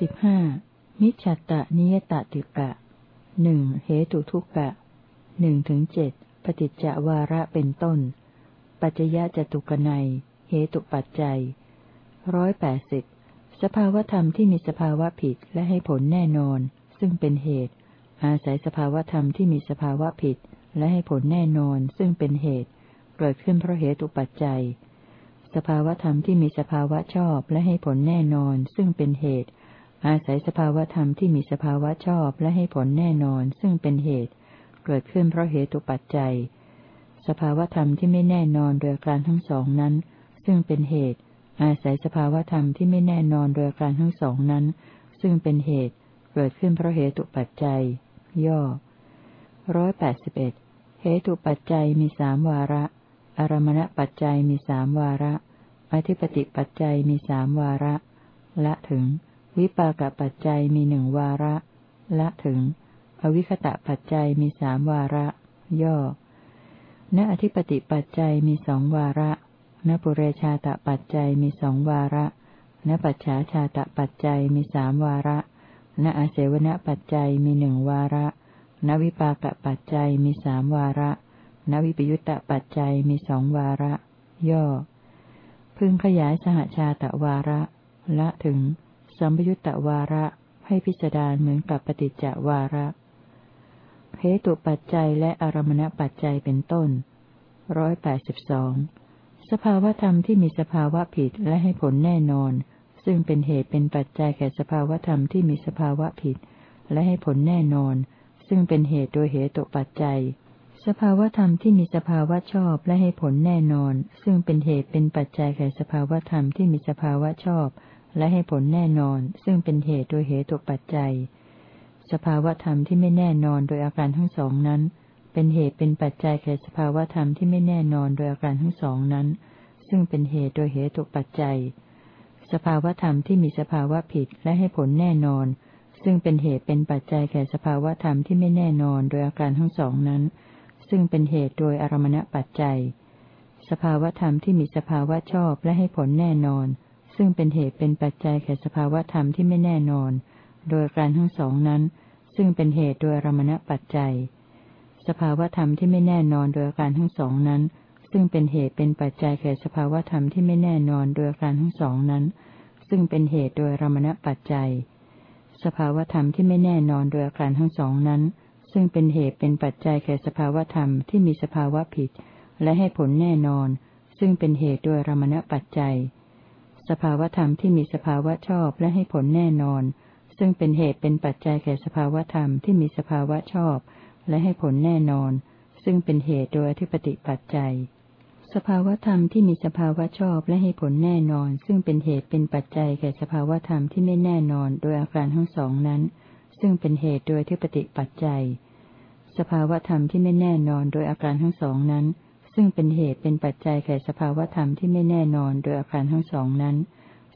สิบห้ามิจฉตะนิยตติกะหนึ่งเหตุทุกะหนึ่งถึงเจ็ดปฏิจจวาระเป็นต้น ปัจจยะจตุกนัย เหตุปัจจัยร้อยแปดสิบสภาวธรรมที่มีสภาวะผิดและให้ผลแน่นอน ซึ่งเป็นเหตุ อาศัยสภาวธรรมที่มีสภาวะผิด และให้ผลแน่นอน ซึ่งเป็นเหตุ เกิดขึ้นเพราะเหตุปัจจัย สภาวธรรมที่มีสภาวะชอบและให้ผลแน่นอน ซึ่งเป็นเหตุ อาศัยสภาวธรรมที่มีสภาวะชอบและให้ผลแน่นอนซึ่งเป็นเหตุ เกิดขึ้นเพราะเหตุปัจจัย สภาวธรรมที่ไม่แน่นอนโดยการทั้งสองนั้น ซึ่งเป็นเหตุ อาศัยสภาวธรรมที่ไม่แน่นอนโดยการทั้งสองนั้น ซึ่งเป็นเหตุ เกิดขึ้นเพราะเหตุปัจจัย ย่อร้อยแปดสิบเอ็ดเหตุปัจจัยมีสามวาระ อารมณปัจจัยมีสามวาระ อธิปติปัจจัยมีสามวาระ ละถึง วิปากปัจจัยมีหนึ่งวาระ ละถึง อวิคตะปัจจัยมีสามวาระ ย่อ ณอธิปติปัจจัยมีสองวาระนปุเรชาตปัจจัยมีสองวาระนปัจฉาชาตปัจจัยมีสามวาระนอาเสวนปัจจัยมีหนึ่งวาระนวิปากปัจจัยมีสามวาระนวิปยุตตปัจจัยมีสองวาระ ย่อ พึงขยายสหชาตวาระ ละถึง สัมยุตตวาระ ให้พิจารณาเหมือนกับปฏิจจวาระเหตุปัจจัยและอารมณปัจจัยเป็นต้นร้อยแปดสิบสองสภาวธรรมที่มีสภาวะผิดและให้ผลแน่นอน ซึ่งเป็นเหตุเป็นปัจจัยแก่สภาวธรรมที่มีสภาวะผิด และให้ผลแน่นอน ซึ่งเป็นเหตุโดยเหตุปัจจัย สภาวธรรมที่มีสภาวะชอบและให้ผลแน่นอน ซึ่งเป็นเหตุเป็นปัจจัยแก่สภาวธรรมที่มีสภาวะชอบ และให้ผลแน่นอนซึ่งเป็นเหตุโดยเหตุปัจจัย สภาวธรรมที่ไม่แน่นอนโดยอาการทั้งสองนั้น เป็นเหตุเป็นปัจจัยแก่สภาวธรรมที่ไม่แน่นอนโดยอาการทั้งสองนั้น ซึ่งเป็นเหตุโดยเหตุปัจจัย สภาวธรรมที่มีสภาวะผิดและให้ผลแน่นอน ซึ่งเป็นเหตุเป็นปัจจัยแก่สภาวธรรมที่ไม่แน่นอนโดยอาการทั้งสองนั้น ซึ่งเป็นเหตุโดยอารมณปัจจัย สภาวธรรมที่มีสภาวะชอบและให้ผลแน่นอน ซึ่งเป็นเหตุเป็นปัจจัยแก่สภาวธรรมที่ไม่แน่นอน โดยการทั้งสองนั้น ซึ่งเป็นเหตุโดยอารมณปัจจัย สภาวธรรมที่ไม่แน่นอนโดยการทั้งสองนั้น ซึ่งเป็นเหตุเป็นปัจจัยแก่สภาวธรรมที่ไม่แน่นอนโดยการทั้งสองนั้น ซึ่งเป็นเหตุโดยรมณปัจจัย สภาวธรรมที่ไม่แน่นอนโดยการทั้งสองนั้น ซึ่งเป็นเหตุเป็นปัจจัยแก่สภาวธรรมที่มีสภาวะผิด และให้ผลแน่นอน ซึ่งเป็นเหตุโดยรมณปัจจัย สภาวธรรมที่มีสภาวะชอบและให้ผลแน่นอน ซึ่งเป็นเหตุเป็นปัจจัยแก่สภาวธรรมที่มีสภาวะชอบ และให้ผลแน่นอน ซึ่งเป็นเหตุโดยอธิปติปัจจัย สภาวธรรมที่มีสภาวะชอบและให้ผลแน่นอน ซึ่งเป็นเหตุเป็นปัจจัยแก่สภาวธรรมที่ไม่แน่นอนโดยอาการทั้งสองนั้น ซึ่งเป็นเหตุโดยอธิปติปัจจัย สภาวธรรมที่ไม่แน่นอนโดยอาการทั้งสองนั้น ซึ่งเป็นเหตุเป็นปัจจัยแก่สภาวธรรมที่ไม่แน่นอนโดยอาการทั้งสองนั้น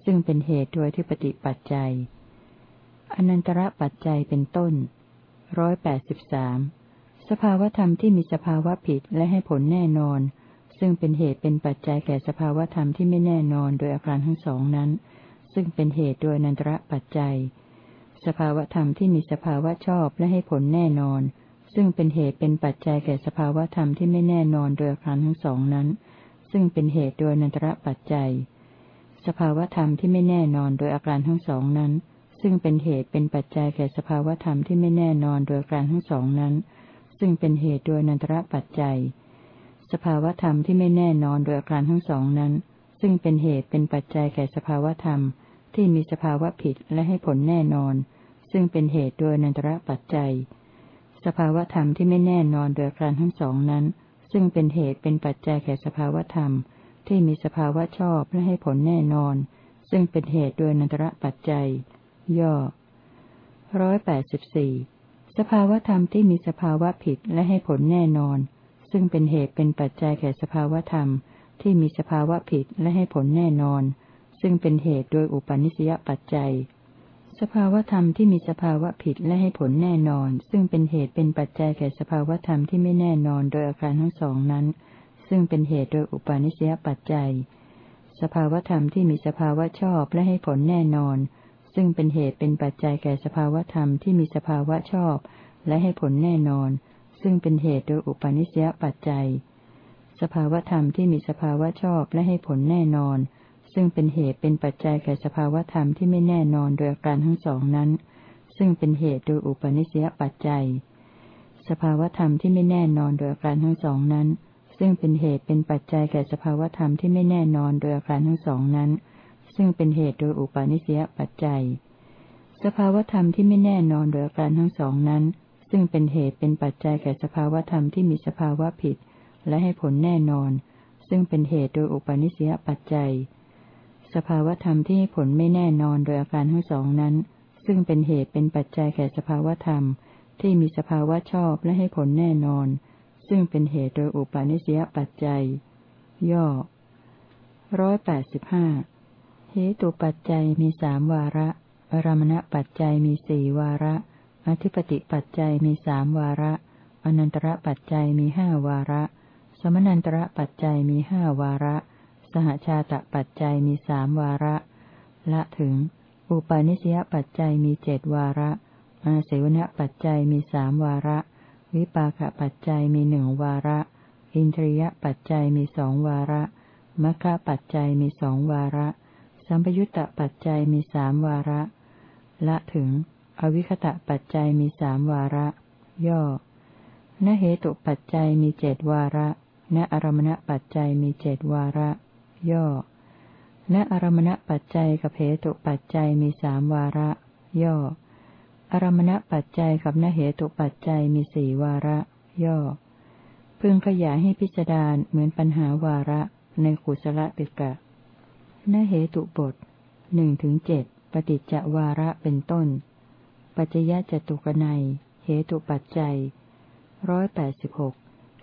ซึ่งเป็นเหตุโดยอธิปติปัจจัย อนันตระปัจจัยเป็นต้นร้อยแปดสิบสามสภาวธรรมที่มีสภาวะผิดและให้ผลแน่นอน ซึ่งเป็นเหตุเป็นปัจจัยแก่สภาวธรรมที่ไม่แน่นอนโดยอาการทั้งสองนั้น ซึ่งเป็นเหตุโดยอนันตระปัจจัย สภาวธรรมที่มีสภาวะชอบและให้ผลแน่นอน ซึ่งเป็นเหตุเป็นปัจจัยแก่สภาวธรรมที่ไม่แน่นอนโดยอาการทั้งสองนั้น ซึ่งเป็นเหตุโดยนันตระปัจจัย สภาวธรรมที่ไม่แน่นอนโดยอาการทั้งสองนั้น ซึ่งเป็นเหตุเป็นปัจจัยแก่สภาวธรรมที่ไม่แน่นอนโดยอาการทั้งสองนั้น ซึ่งเป็นเหตุโดยนันตระปัจจัย สภาวธรรมที่ไม่แน่นอนโดยอาการทั้งสองนั้น ซึ่งเป็นเหตุเป็นปัจจัยแก่สภาวธรรม ที่มีสภาวะผิดและให้ผลแน่นอน ซึ่งเป็นเหตุโดยนันตระปัจจัย สภาวธรรมที่ไม่แน่นอนโดยอาการทั้งสองนั้น ซึ่งเป็นเหตุเป็นปัจจัยแก่สภาวธรรม ที่มีสภาวะชอบและให้ผลแน่นอน ซึ่งเป็นเหตุโดยนันตระปัจจัย ย่อร้อยแปดสิบสี่สภาวธรรมที่มีสภาวะผิดและให้ผลแน่นอน ซึ่งเป็นเหตุเป็นปัจจัยแก่สภาวธรรม ที่มีสภาวะผิดและให้ผลแน่นอน ซึ่งเป็นเหตุโดยอุปนิสยปัจจัย สภาวธรรมที่มีสภาวะผิดและให้ผลแน่นอน ซึ่งเป็นเหตุเป็นปัจจัยแก่สภาวธรรมที่ไม่แน่นอนโดยอาการทั้งสองนั้น ซึ่งเป็นเหตุโดยอุปนิสยปัจจัย สภาวธรรมที่มีสภาวะชอบและให้ผลแน่นอน ซึ่งเป็นเหตุเป็นปัจจัยแก่สภาวธรรมที่มีสภาวะชอบ และให้ผลแน่นอน ซึ่งเป็นเหตุโดยอุปาณิสยปัจจัย สภาวธรรมที่มีสภาวะชอบและให้ผลแน่นอน ซึ่งเป็นเหตุเป็นปัจจัยแก่สภาวธรรมที่ไม่แน่นอนโดยอาการทั้งสองนั้น ซึ่งเป็นเหตุโดยอุปาณิสยปัจจัย สภาวธรรมที่ไม่แน่นอนโดยอาการทั้งสองนั้น ซึ่งเป็นเหตุเป็นปัจจัยแก่สภาวธรรมที่ไม่แน่นอนโดยอาการทั้งสองนั้น ซึ่งเป็นเหตุโดยอุปาณิสยปัจจัย สภาวธรรมที่ไม่แน่นอนโดยอาการทั้งสองนั้น ซึ่งเป็นเหตุเป็นปัจจัยแก่สภาวธรรมที่มีสภาวะผิด และให้ผลแน่นอน ซึ่งเป็นเหตุโดยอุปาณิสยปัจจัย สภาวธรรมที่ให้ผลไม่แน่นอนโดยอาการทั้งสองนั้น ซึ่งเป็นเหตุเป็นปัจจัยแก่สภาวธรรม ที่มีสภาวะชอบและให้ผลแน่นอน ซึ่งเป็นเหตุโดยอุปาณิสยปัจจัย ย่อร้อยแปดสิบห้าเหตุปัจจัยมีสามวาระอารมณปัจจัยมีสี่วาระ อธิปติปัจจัยมีสามวาระ อนันตระปัจจัยมีห้าวาระ สมนันตระปัจจัยมีห้าวาระ สหชาตปัจจัยมีสามวาระ ละถึง อุปาณิสยปัจจัยมีเจดวาระ อาเสวนปัจจัยมีสามวาระ วิปากปัจจัยมีหนึ่งวาระ อินทรียปัจจัยมีสองวาระมัคคะปัจจัยมีสองวาระ สัมปยุตตปัจจัยมีสามวาระ ละถึง อวิคตะปัจจัยมีสามวาระ ย่อนเหตุปัจจัยมีเจดวาระ ณอารมณปัจจัยมีเจดวาระ ย่อณอารมณปัจจัยกับเหตุปัจจัยมีสามวาระ ย่อ อารมณปัจจัยกับนเหตุปัจจัยมีสี่วาระ ย่อ พึงขยายให้พิจารณาเหมือนปัญหาวาระในกุศละติกะนเหตุบทหนึ่งถึงเจ็ดปฏิจจวาระเป็นต้น ปัจจยะจตุกนัยเหตุปัจจัยร้อยแปดสิบหก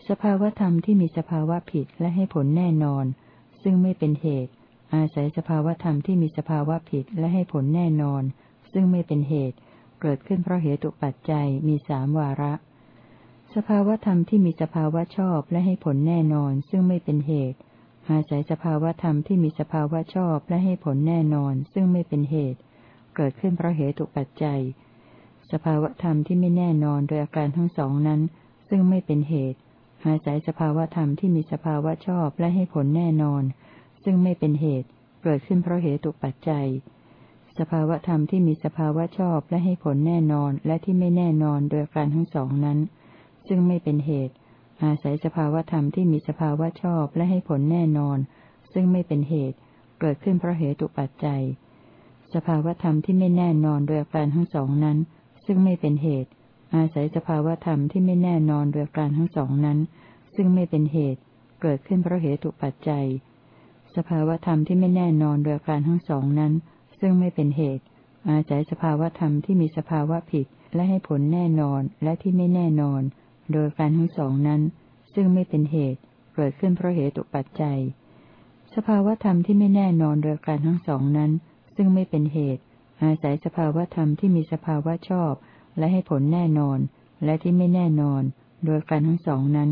สภาวธรรมที่มีสภาวะผิดและให้ผลแน่นอน ซึ่งไม่เป็นเหตุ อาศัยสภาวธรรมที่มีสภาวะผิดและให้ผลแน่นอน ซึ่งไม่เป็นเหตุ เกิดขึ้นเพราะเหตุปัจจัยมีสามวาระ สภาวธรรมที่มีสภาวะชอบและให้ผลแน่นอน ซึ่งไม่เป็นเหตุ อาศัยสภาวธรรมที่มีสภาวะชอบและให้ผลแน่นอน ซึ่งไม่เป็นเหตุ เกิดขึ้นเพราะเหตุปัจจัย สภาวธรรมที่ไม่แน่นอนโดยอาการทั้งสองนั้น ซึ่งไม่เป็นเหตุ อาศัยสภาวธรรมที่มีสภาวะชอบและให้ผลแน่นอน ซึ่งไม่เป็นเหตุ เกิดขึ้นเพราะเหตุปัจจัย สภาวธรรมที่มีสภาวะชอบและให้ผลแน่นอนและที่ไม่แน่นอนโดยการทั้งสองนั้น ซึ่งไม่เป็นเหตุ อาศัยสภาวธรรมที่มีสภาวะชอบและให้ผลแน่นอน ซึ่งไม่เป็นเหตุ เกิดขึ้นเพราะเหตุปัจจัย สภาวธรรมที่ไม่แน่นอนโดยการทั้งสองนั้น ซึ่งไม่เป็นเหตุ อาศัยสภาวธรรมที่ไม่แน่นอนโดยการทั้งสองนั้น ซึ่งไม่เป็นเหตุ เกิดขึ้นเพราะเหตุปัจจัย สภาวธรรมที่ไม่แน่นอนโดยการทั้งสองนั้น ซึ่งไม่เป็นเหตุ อาศัยสภาวธรรมที่มีสภาวะผิดและให้ผลแน่นอนและที่ไม่แน่นอน โดยการทั้งสองนั้น ซึ่งไม่เป็นเหตุ เกิดขึ้นเพราะเหตุปัจจัย สภาวธรรมที่ไม่แน่นอนโดยการทั้งสองนั้น ซึ่งไม่เป็นเหตุ อาศัยสภาวธรรมที่มีสภาวะชอบ และให้ผลแน่นอน และที่ไม่แน่นอน โดยการทั้งสองนั้น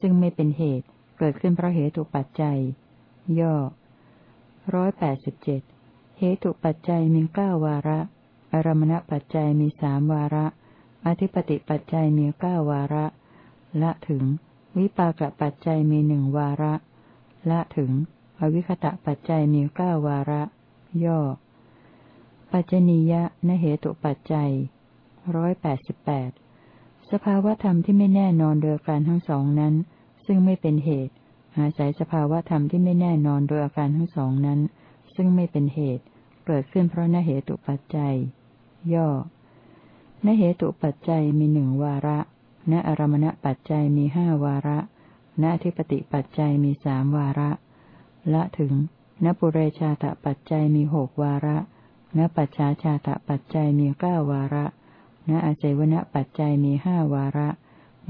ซึ่งไม่เป็นเหตุเกิดขึ้นเพราะเหตุปัจจัย ย่อร้อยแปดสิบเจ็ดเหตุปัจจัยมีเก้าวาระ อารมณปัจจัยมีสามวาระ อธิปติปัจจัยมีเก้าวาระ ละถึง วิปากปัจจัยมีหนึ่งวาระ ละถึง อวิคตะปัจจัยมีเก้าวาระ ย่อ ปัจจนียะนเหตุปัจจัย ร้อยแปดสิบแปดสภาวธรรมที่ไม่แน่นอนโดยการทั้งสองนั้น ซึ่งไม่เป็นเหตุ อาศัยสภาวธรรมที่ไม่แน่นอนโดยอาการทั้งสองนั้น ซึ่งไม่เป็นเหตุ เกิดขึ้นเพราะนเหตุปัจจัย ย่อนเหตุปัจจัยมีหนึ่งวาระ ณอารมณปัจจัยมีห้าวาระณทิปติปัจจัยมีสามวาระ ละถึง ณปุเรชาตปัจจัยมีหกวาระ ณปัจฉาชาตปัจจัยมีเก้าวาระ ณอาศัยวณปัจจัยมีห้าวาระ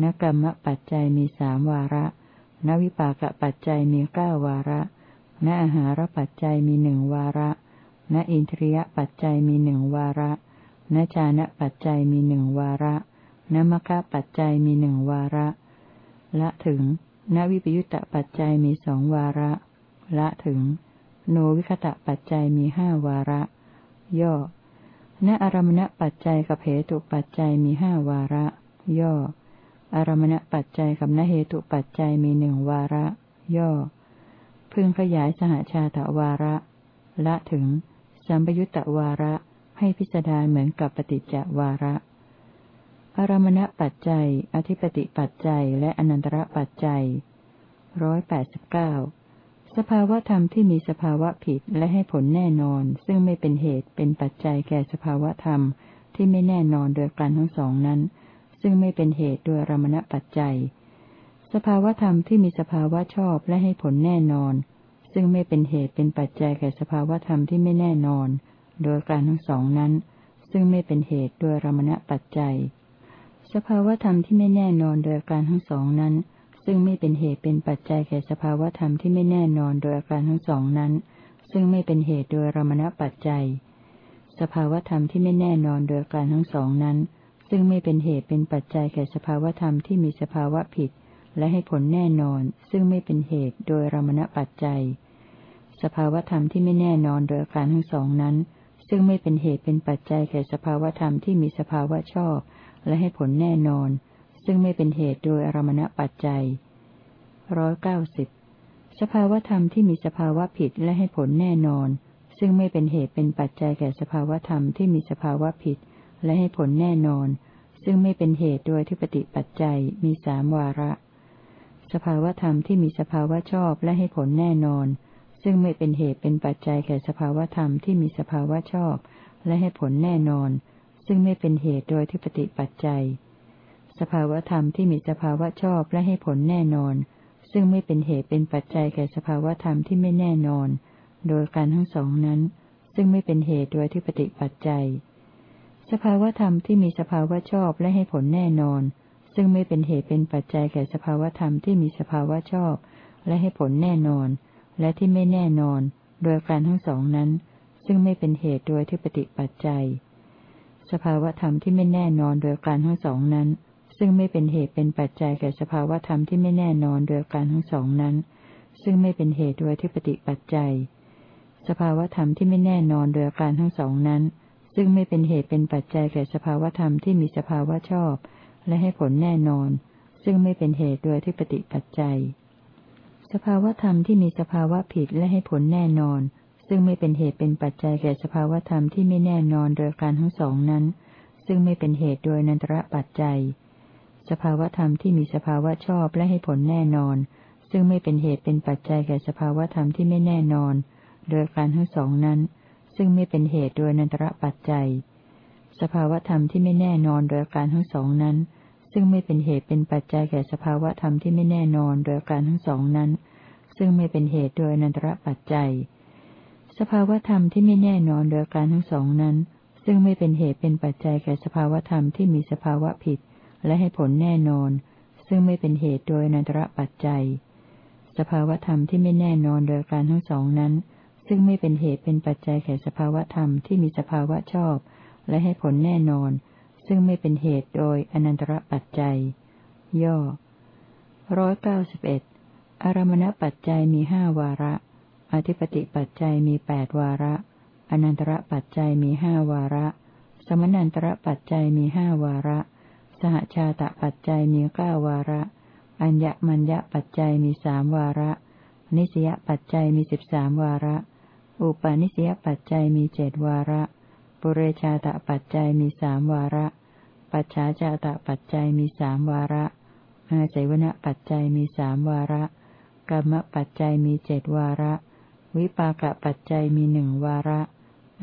ณกรรมปัจจัยมีสามวาระ ณวิปากปัจจัยมีเก้าวาระ ณอาหารปัจจัยมีหนึ่งวาระ ณอินทรียปัจจัยมีหนึ่งวาระนจานะปัจจัยมีหนึ่งวาระนมคะปัจจัยมีหนึ่งวาระ ละถึงนวิปยุตตปัจจัยมีสองวาระ ละถึง โนวิคตะปัจจัยมีห้าวาระ ย่อ ณอารมณปัจจัยกับเหตุปัจจัยมีห้าวาระ ย่อ อารมณปัจจัยกับนเหตุปัจจัยมีหนึ่งวาระ ย่อ พึงขยายสหชาตวาระ ละถึง สัมปยุตตวาระ ให้พิสดารเหมือนกับปฏิจจวาระ อารมณปัจจัย อธิปติปัจจัย และอนันตระปัจจัยร้อยแปดสิบเก้า สภาวธรรมที่มีสภาวะผิดและให้ผลแน่นอน ซึ่งไม่เป็นเหตุเป็นปัจจัยแก่สภาวธรรม ที่ไม่แน่นอนโดยการทั้งสองนั้น ซึ่งไม่เป็นเหตุโดยรมณปัจจัย สภาวธรรมที่มีสภาวะชอบและให้ผลแน่นอน ซึ่งไม่เป็นเหตุเป็นปัจจัยแก่สภาวธรรมที่ไม่แน่นอน โดยการทั้งสองนั้น ซึ่งไม่เป็นเหตุโดยรมณปัจจัย สภาวธรรมที่ไม่แน่นอนโดยการทั้งสองนั้น ซึ่งไม่เป็นเหตุเป็นปัจจัยแก่สภาวธรรมที่ไม่แน่นอนโดยอาการทั้งสองนั้น ซึ่งไม่เป็นเหตุโดยรมณปัจจัย สภาวธรรมที่ไม่แน่นอนโดยอาการทั้งสองนั้น ซึ่งไม่เป็นเหตุเป็นปัจจัยแก่สภาวธรรมที่มีสภาวะผิด และให้ผลแน่นอน ซึ่งไม่เป็นเหตุโดยรมณปัจจัย สภาวธรรมที่ไม่แน่นอนโดยอาการทั้งสองนั้น ซึ่งไม่เป็นเหตุเป็นปัจจัยแก่สภาวธรรมที่มีสภาวะชอบ และให้ผลแน่นอน ซึ่งไม่เป็นเหตุโดยอารมณปัจจัยร้อยเก้าสิบสภาวธรรมที่มีสภาวะผิดและให้ผลแน่นอน ซึ่งไม่เป็นเหตุเป็นปัจจัยแก่สภาวธรรมที่มีสภาวะผิดและให้ผลแน่นอน ซึ่งไม่เป็นเหตุโดยที่ปฏิปัจจัยมีสามวาระ สภาวธรรมที่มีสภาวะชอบและให้ผลแน่นอน ซึ่งไม่เป็นเหตุเป็นปัจจัยแก่สภาวธรรมที่มีสภาวะชอบและให้ผลแน่นอน ซึ่งไม่เป็นเหตุโดยที่ปฏิปัจจัย สภาวธรรมที่มีสภาวะชอบและให้ผลแน่นอน ซึ่งไม่เป็นเหตุเป็นปัจจัยแก่สภาวธรรมที่ไม่แน่นอน โดยการทั้งสองนั้น ซึ่งไม่เป็นเหตุโดยที่ปฏิปัจจัย สภาวธรรมที่มีสภาวะชอบและให้ผลแน่นอน ซึ่งไม่เป็นเหตุเป็นปัจจัยแก่สภาวธรรมที่มีสภาวะชอบ และให้ผลแน่นอน และที่ไม่แน่นอน โดยการทั้งสองนั้น ซึ่งไม่เป็นเหตุโดยที่ปฏิปัจจัย สภาวธรรมที่ไม่แน่นอนโดยการทั้งสองนั้น ซึ่งไม่เป็นเหตุเป็นปัจจัยแก่สภาวธรรมที่ไม่แน่นอนโดยการทั้งสองนั้น ซึ่งไม่เป็นเหตุโดยที่ปฏิปัจจัย สภาวธรรมที่ไม่แน่นอนโดยการทั้งสองนั้น ซึ่งไม่เป็นเหตุเป็นปัจจัยแก่สภาวธรรมที่มีสภาวะชอบ และให้ผลแน่นอน ซึ่งไม่เป็นเหตุโดยที่ปฏิปัจจัย สภาวธรรมที่มีสภาวะผิดและให้ผลแน่นอน ซึ่งไม่เป็นเหตุเป็นปัจจัยแก่สภาวธรรมที่ไม่แน่นอนโดยการทั้งสองนั้น ซึ่งไม่เป็นเหตุโดยนันตระปัจจัย สภาวธรรมที่มีสภาวะชอบและให้ผลแน่นอน ซึ่งไม่เป็นเหตุเป็นปัจจัยแก่สภาวธรรมที่ไม่แน่นอน โดยการทั้งสองนั้น ซึ่งไม่เป็นเหตุโดยนันตระปัจจัย สภาวธรรมที่ไม่แน่นอนโดยการทั้งสองนั้น ซึ่งไม่เป็นเหตุเป็นปัจจัยแก่สภาวธรรมที่ไม่แน่นอนโดยการทั้งสองนั้น ซึ่งไม่เป็นเหตุโดยนันตระปัจจัย สภาวธรรมที่ไม่แน่นอนโดยการทั้งสองนั้น ซึ่งไม่เป็นเหตุเป็นปัจจัยแก่สภาวธรรมที่มีสภาวะผิด และให้ผลแน่นอน ซึ่งไม่เป็นเหตุโดยนันตระปัจจัย สภาวธรรมที่ไม่แน่นอนโดยการทั้งสองนั้น ซึ่งไม่เป็นเหตุเป็นปัจจัยแก่สภาวธรรมที่มีสภาวะชอบ และให้ผลแน่นอน ซึ่งไม่เป็นเหตุโดยอนันตระปัจจัย ย่อร้อยเก้าสิบเอ็ดอารมณปัจจัยมีห้าวาระ อธิปติปัจจัยมีแปดวาระ อนันตระปัจจัยมีห้าวาระ สมนันตระปัจจัยมีห้าวาระ สหชาตะปัจจัยมีเก้าวาระ อัญญมัญญปัจจัยมีสามวาระ นิสยปัจจัยมีสิบสามวาระ อุปาณิสยปัจจัยมีเจดวาระ ปุเรชาตะปัจจัยมีสามวาระ ปัจฉาชาตะปัจจัยมีสามวาระ อาศัยวณปัจจัยมีสามวาระกรรมปัจจัยมีเจดวาระ วิปากปัจจัยมีหนึ่งวาระ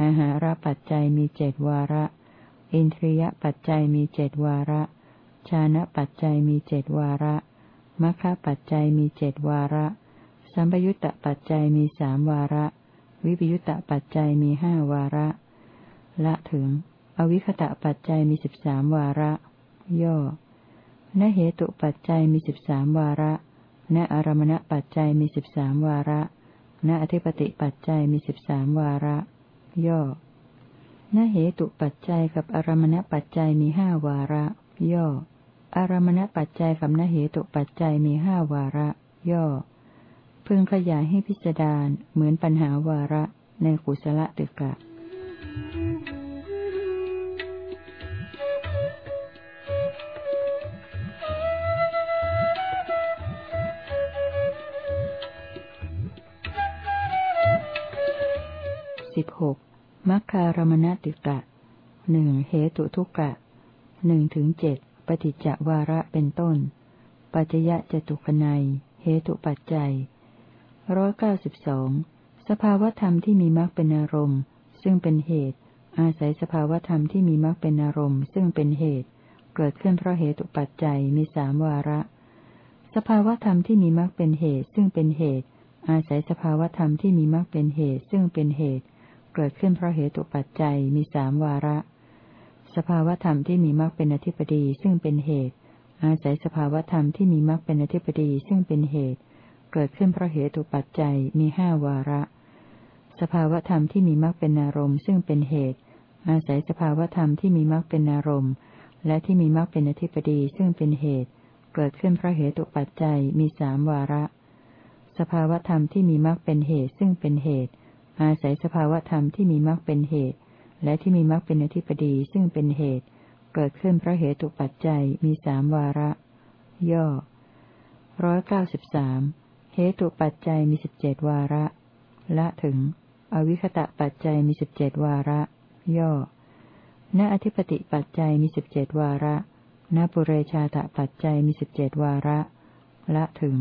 อาหารปัจจัยมีเจดวาระ อินทรียปัจจัยมีเจดวาระ ชานะปัจจัยมีเจดวาระมัคคะปัจจัยมีเจดวาระ สัมปยุตตปัจจัยมีสามวาระ วิปยุตตปัจจัยมีห้าวาระ ละถึง อวิคตะปัจจัยมีสิบสามวาระ ย่อนเหตุปัจจัยมีสิบสามวาระณอารมณปัจจัยมีสิบสามวาระณอธิปติปัจจัยมีสิบสามวาระ ย่อ นเหตุปัจจัยกับอารมณปัจจัยมีห้าวาระ ย่อ อารมณปัจจัยกับนเหตุปัจจัยมีห้าวาระ ย่อ พึงขยายให้พิจารณาเหมือนปัญหาวาระในขุสละตึกะสิบหก มัคคารมณติกะหนึ่งเหตุทุกะหนึ่งถึงเจ็ดปฏิจจวาระเป็นต้น ปัจจยะจตุคนัยเหตุปัจจัยร้อยเก้าสิบสองสภาวธรรมที่มีมรรคเป็นอารมณ์ ซึ่งเป็นเหตุ อาศัยสภาวธรรมที่มีมรรคเป็นอารมณ์ ซึ่งเป็นเหตุ เกิดขึ้นเพราะเหตุปัจจัยมีสามวาระ สภาวธรรมที่มีมรรคเป็นเหตุ ซึ่งเป็นเหตุ อาศัยสภาวธรรมที่มีมรรคเป็นเหตุ ซึ่งเป็นเหตุเเกิดขึ้นเพราะเหตุปัจจัยมีสามวาระ สภาวธรรมที่มีมรรคเป็นอธิปดีซึ่งเป็นเหตุ อาศัยสภาวธรรมที่มีมรรคเป็นอธิปดีซึ่งเป็นเหตุ เกิดขึ้นเพราะเหตุปัจจัยมีห้าวาระ สภาวธรรมที่มีมรรคเป็นอารมณ์ซึ่งเป็นเหตุ อาศัยสภาวธรรมที่มีมรรคเป็นอารมณ์ และที่มีมรรคเป็นอธิปดีซึ่งเป็นเหตุ เกิดขึ้นเพราะเหตุปัจจัยมีสามวาระ สภาวธรรมที่มีมรรคเป็นเหตุซึ่งเป็นเหตุ อาศัยสภาวธรรมที่มีมรรคเป็นเหตุ และที่มีมรรคเป็นอธิปดีซึ่งเป็นเหตุ เกิดขึ้นเพราะเหตุปัจจัยมีสามวาระ ย่อร้อยเก้าสิบสามเหตุปัจจัยมีสิบเจ็ดวาระ ละถึง อวิคตะปัจจัยมีสิบเจ็ดวาระ ย่อณอธิปติปัจจัยมีสิบเจ็ดวาระณปุเรชาตปัจจัยมีสิบเจ็ดวาระ ละถึง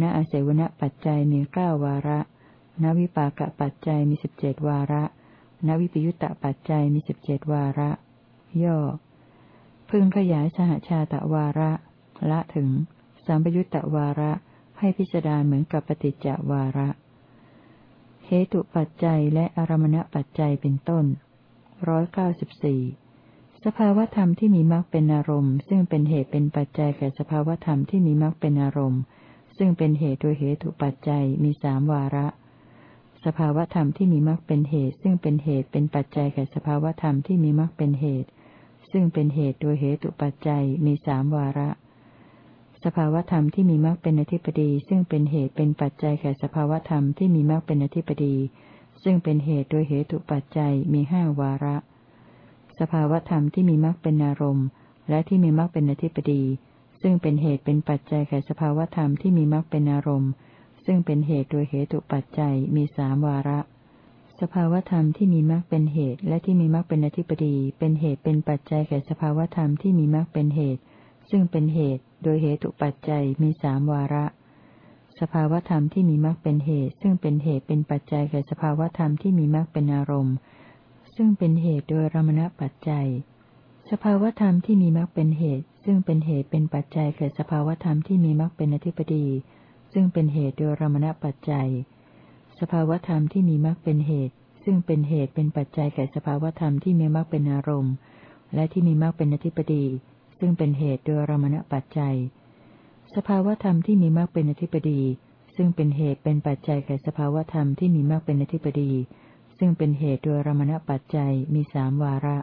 ณอาเสวณปัจจัยมีเก้าวาระ ณวิปากปัจจัยมีสิบเจ็ดวาระณวิปยุตตปัจจัยมีสิบเจ็ดวาระ ย่อ พึงขยายสหชาตวาระ ละถึงสัมปยุตตวาระ ให้พิจารณาเหมือนกับปฏิจจวาระ เหตุปัจจัยและอารมณปัจจัยเป็นต้นร้อยเก้าสิบสี่สภาวธรรมที่มีมรรคเป็นอารมณ์ ซึ่งเป็นเหตุเป็นปัจจัยแก่สภาวธรรมที่มีมรรคเป็นอารมณ์ ซึ่งเป็นเหตุโดยเหตุปัจจัยมีสามวาระ สภาวธรรมที่มีมรรคเป็นเหตุ ซึ่งเป็นเหตุเป็นปัจจัยแก่สภาวธรรมที่มีมรรคเป็นเหตุ ซึ่งเป็นเหตุโดยเหตุปัจจัยมีสามวาระ สภาวธรรมที่มีมรรคเป็นอธิปดี ซึ่งเป็นเหตุเป็นปัจจัยแก่สภาวธรรมที่มีมรรคเป็นอธิปดี ซึ่งเป็นเหตุโดยเหตุปัจจัยมีห้าวาระ สภาวธรรมที่มีมรรคเป็นอารมณ์ และที่มีมรรคเป็นอธิปดี ซึ่งเป็นเหตุเป็นปัจจัยแก่สภาวธรรมที่มีมรรคเป็นอารมณ์ ซึ่งเป็นเหตุโดยเหตุปัจจัยมีสามวาระ สภาวธรรมที่มีมรรคเป็นเหตุ และที่มีมรรคเป็นอธิปดี เป็นเหตุเป็นปัจจัยแก่สภาวธรรมที่มีมรรคเป็นเหตุ ซึ่งเป็นเหตุโดยเหตุปัจจัยมีสามวาระ สภาวธรรมที่มีมรรคเป็นเหตุ ซึ่งเป็นเหตุเป็นปัจจัยแก่สภาวธรรมที่มีมรรคเป็นอารมณ์ ซึ่งเป็นเหตุโดยรมณปัจจัย สภาวธรรมที่มีมรรคเป็นเหตุ ซึ่งเป็นเหตุเป็นปัจจัยแก่สภาวธรรมที่มีมรรคเป็นอธิปดี ซึ่งเป็นเหตุโดยรมณปัจจัย สภาวธรรมที่มีมรรคเป็นเหตุ ซึ่งเป็นเหตุเป็นปัจจัยแก่สภาวธรรมที่มีมรรคเป็นอารมณ์ และที่มีมรรคเป็นอธิปดี ซึ่งเป็นเหตุโดยรมณปัจจัย สภาวธรรมที่มีมรรคเป็นอธิปดี ซึ่งเป็นเหตุเป็นปัจจัยแก่สภาวธรรมที่มีมรรคเป็นอธิปดี ซึ่งเป็นเหตุโดยรมณปัจจัยมีสามวาระ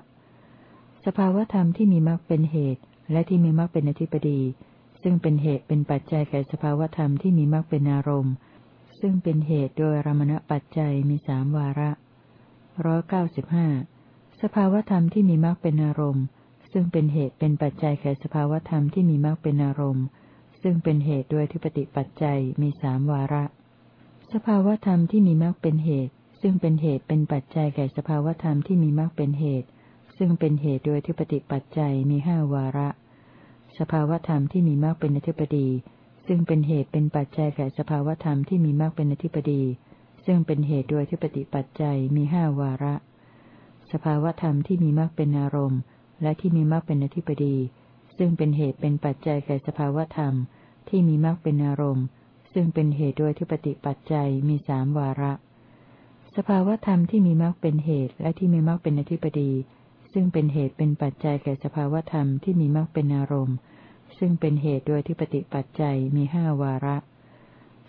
สภาวธรรมที่มีมรรคเป็นเหตุ และที่มีมรรคเป็นอธิปดี ซึ่งเป็นเหตุเป็นปัจจัยแก่สภาวธรรมที่มีมรรคเป็นอารมณ์ ซึ่งเป็นเหตุโดยรมณปัจจัยมีสามวาระร้อยเก้าสิบห้าสภาวธรรมที่มีมรรคเป็นอารมณ์ ซึ่งเป็นเหตุเป็นปัจจัยแก่สภาวธรรมที่มีมรรคเป็นอารมณ์ ซึ่งเป็นเหตุด้วยทิปติปัจจัยมีสามวาระ สภาวธรรมที่มีมรรคเป็นเหตุ ซึ่งเป็นเหตุเป็นปัจจัยแก่สภาวธรรมที่มีมรรคเป็นเหตุ ซึ่งเป็นเหตุโดยทิปติปัจจัยมีห้าวาระ สภาวธรรมที่มีมรรคเป็นอธิปดี ซึ่งเป็นเหตุเป็นปัจจัยแก่สภาวธรรมที่มีมรรคเป็นอธิปดี ซึ่งเป็นเหตุโดยทิปติปัจจัยมีห้าวาระ สภาวธรรมที่มีมรรคเป็นอารมณ์ และที่มีมรรคเป็นอธิปดี ซึ่งเป็นเหตุเป็นปัจจัยแก่สภาวธรรม ที่มีมรรคเป็นอารมณ์ ซึ่งเป็นเหตุโดยที่ปฏิปัจจัยมีสามวาระ สภาวธรรมที่มีมรรคเป็นเหตุและที่มีมรรคเป็นอธิปดี ซึ่งเป็นเหตุเป็นปัจจัยแก่สภาวธรรมที่มีมรรคเป็นอารมณ์ ซึ่งเป็นเหตุโดยที่ปฏิปัจจัยมีห้าวาระ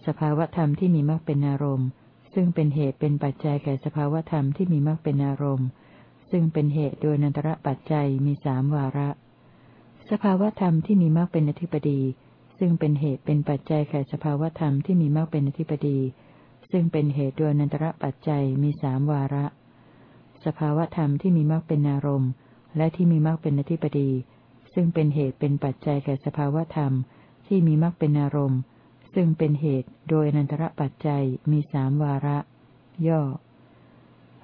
สภาวธรรมที่มีมรรคเป็นอารมณ์ ซึ่งเป็นเหตุเป็นปัจจัยแก่สภาวธรรมที่มีมรรคเป็นอารมณ์ ซึ่งเป็นเหตุโดยนันตระปัจจัยมีสามวาระ สภาวธรรมที่มีมรรคเป็นอธิปดี ซึ่งเป็นเหตุเป็นปัจจัยแก่สภาวธรรมที่มีมรรคเป็นอธิปดี ซึ่งเป็นเหตุโดยนันตระปัจจัยมีสามวาระ สภาวธรรมที่มีมรรคเป็นอารมณ์ และที่มีมรรคเป็นอธิปดี ซึ่งเป็นเหตุเป็นปัจจัยแก่สภาวธรรม ที่มีมรรคเป็นอารมณ์ ซึ่งเป็นเหตุโดยนันตระปัจจัยมีสามวาระ ย่อ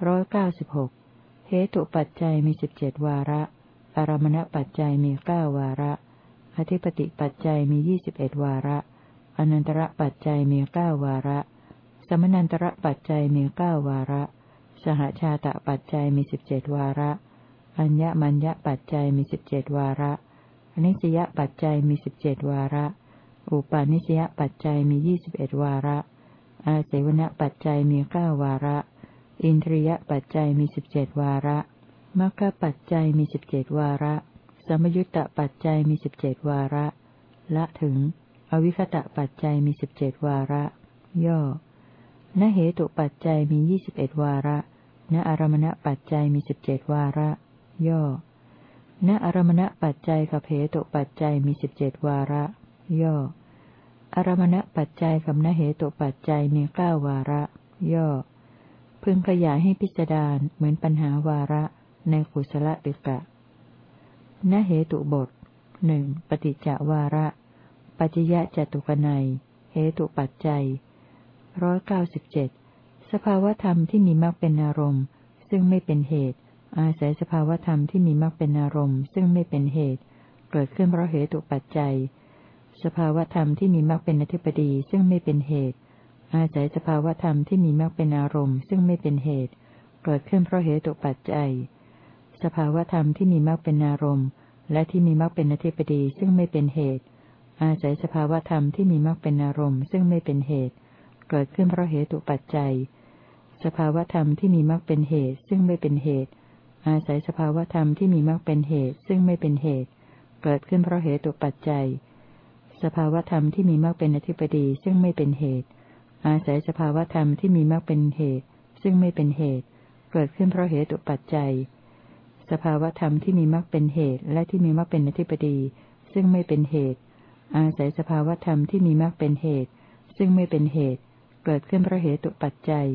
ร้อยเก้าสิบหกเหตุปัจจัยมีสิบเจ็ดวาระ อารมณปัจจัยมีเก้าวาระ อธิปติปัจจัยมียี่สิบเอ็ดวาระ อนันตระปัจจัยมีเก้าวาระ สมนันตระปัจจัยมีเก้าวาระ สหชาตปัจจัยมีสิบเจ็ดวาระ อัญญมัญญปัจจัยมีสิบเจ็ดวาระอนิสยปัจจัยมีสิบเจ็ดวาระ อุปาณิสยปัจจัยมียี่สิบเอ็ดวาระ อาเสวนปัจจัยมีเก้าวาระ อินทรียปัจจัยมีสิบเจ็ดวาระมรรคปัจจัยมีสิบเจ็ดวาระ สมยุตตปัจจัยมีสิบเจ็ดวาระ ละถึง อวิคตะปัจจัยมีสิบเจ็ดวาระ ย่อนเหตุปัจจัยมียี่สิบเอ็ดวาระ ณอารมณปัจจัยมีสิบเจ็ดวาระ ย่อ ณอารมณปัจจัยกับเหตุปัจจัยมีสิบเจ็ดวาระ ย่อ อารมณปัจจัยกับนเหตุปัจจัยมีเก้าวาระ ย่อ พึงขยายให้พิจารณาเหมือนปัญหาวาระในกุศลติกะนเหตุบทหนึ่งปฏิจจวาระ ปัจจยะจตุกนัยเหตุปัจจัยร้อยเก้าสิบเจ็ด สภาวธรรมที่มีมรรคเป็นอารมณ์ ซึ่งไม่เป็นเหตุ อาศัยสภาวธรรมที่มีมรรคเป็นอารมณ์ ซึ่งไม่เป็นเหตุ เกิดขึ้นเพราะเหตุปัจจัย สภาวธรรมที่มีมรรคเป็นอธิปดีซึ่งไม่เป็นเหตุ อาศัยสภาวธรรมที่มีมรรคเป็นอารมณ์ ซึ่งไม่เป็นเหตุ เกิดขึ้นเพราะเหตุปัจจัย สภาวธรรมที่มีมรรคเป็นอารมณ์ และที่มีมรรคเป็นอธิปดีซึ่งไม่เป็นเหตุ อาศัยสภาวธรรมที่มีมรรคเป็นอารมณ์ ซึ่งไม่เป็นเหตุ เกิดขึ้นเพราะเหตุปัจจัย สภาวธรรมที่มีมรรคเป็นเหตุ ซึ่งไม่เป็นเหตุ อาศัยสภาวธรรมที่มีมรรคเป็นเหตุ ซึ่งไม่เป็นเหตุ เกิดขึ้นเพราะเหตุปัจจัย สภาวธรรมที่มีมรรคเป็นอธิปดีซึ่งไม่เป็นเหตุ อาศัยสภาวธรรมที่มีมรรคเป็นเหตุ ซึ่งไม่เป็นเหตุ เกิดขึ้นเพราะเหตุปัจจัย สภาวธรรมที่มีมรรคเป็นเหตุ และที่มีมรรคเป็นอธิปดี ซึ่งไม่เป็นเหตุ อาศัยสภาวธรรมที่มีมรรคเป็นเหตุ ซึ่งไม่เป็นเหตุ เกิดขึ้นเพราะเหตุปัจจัย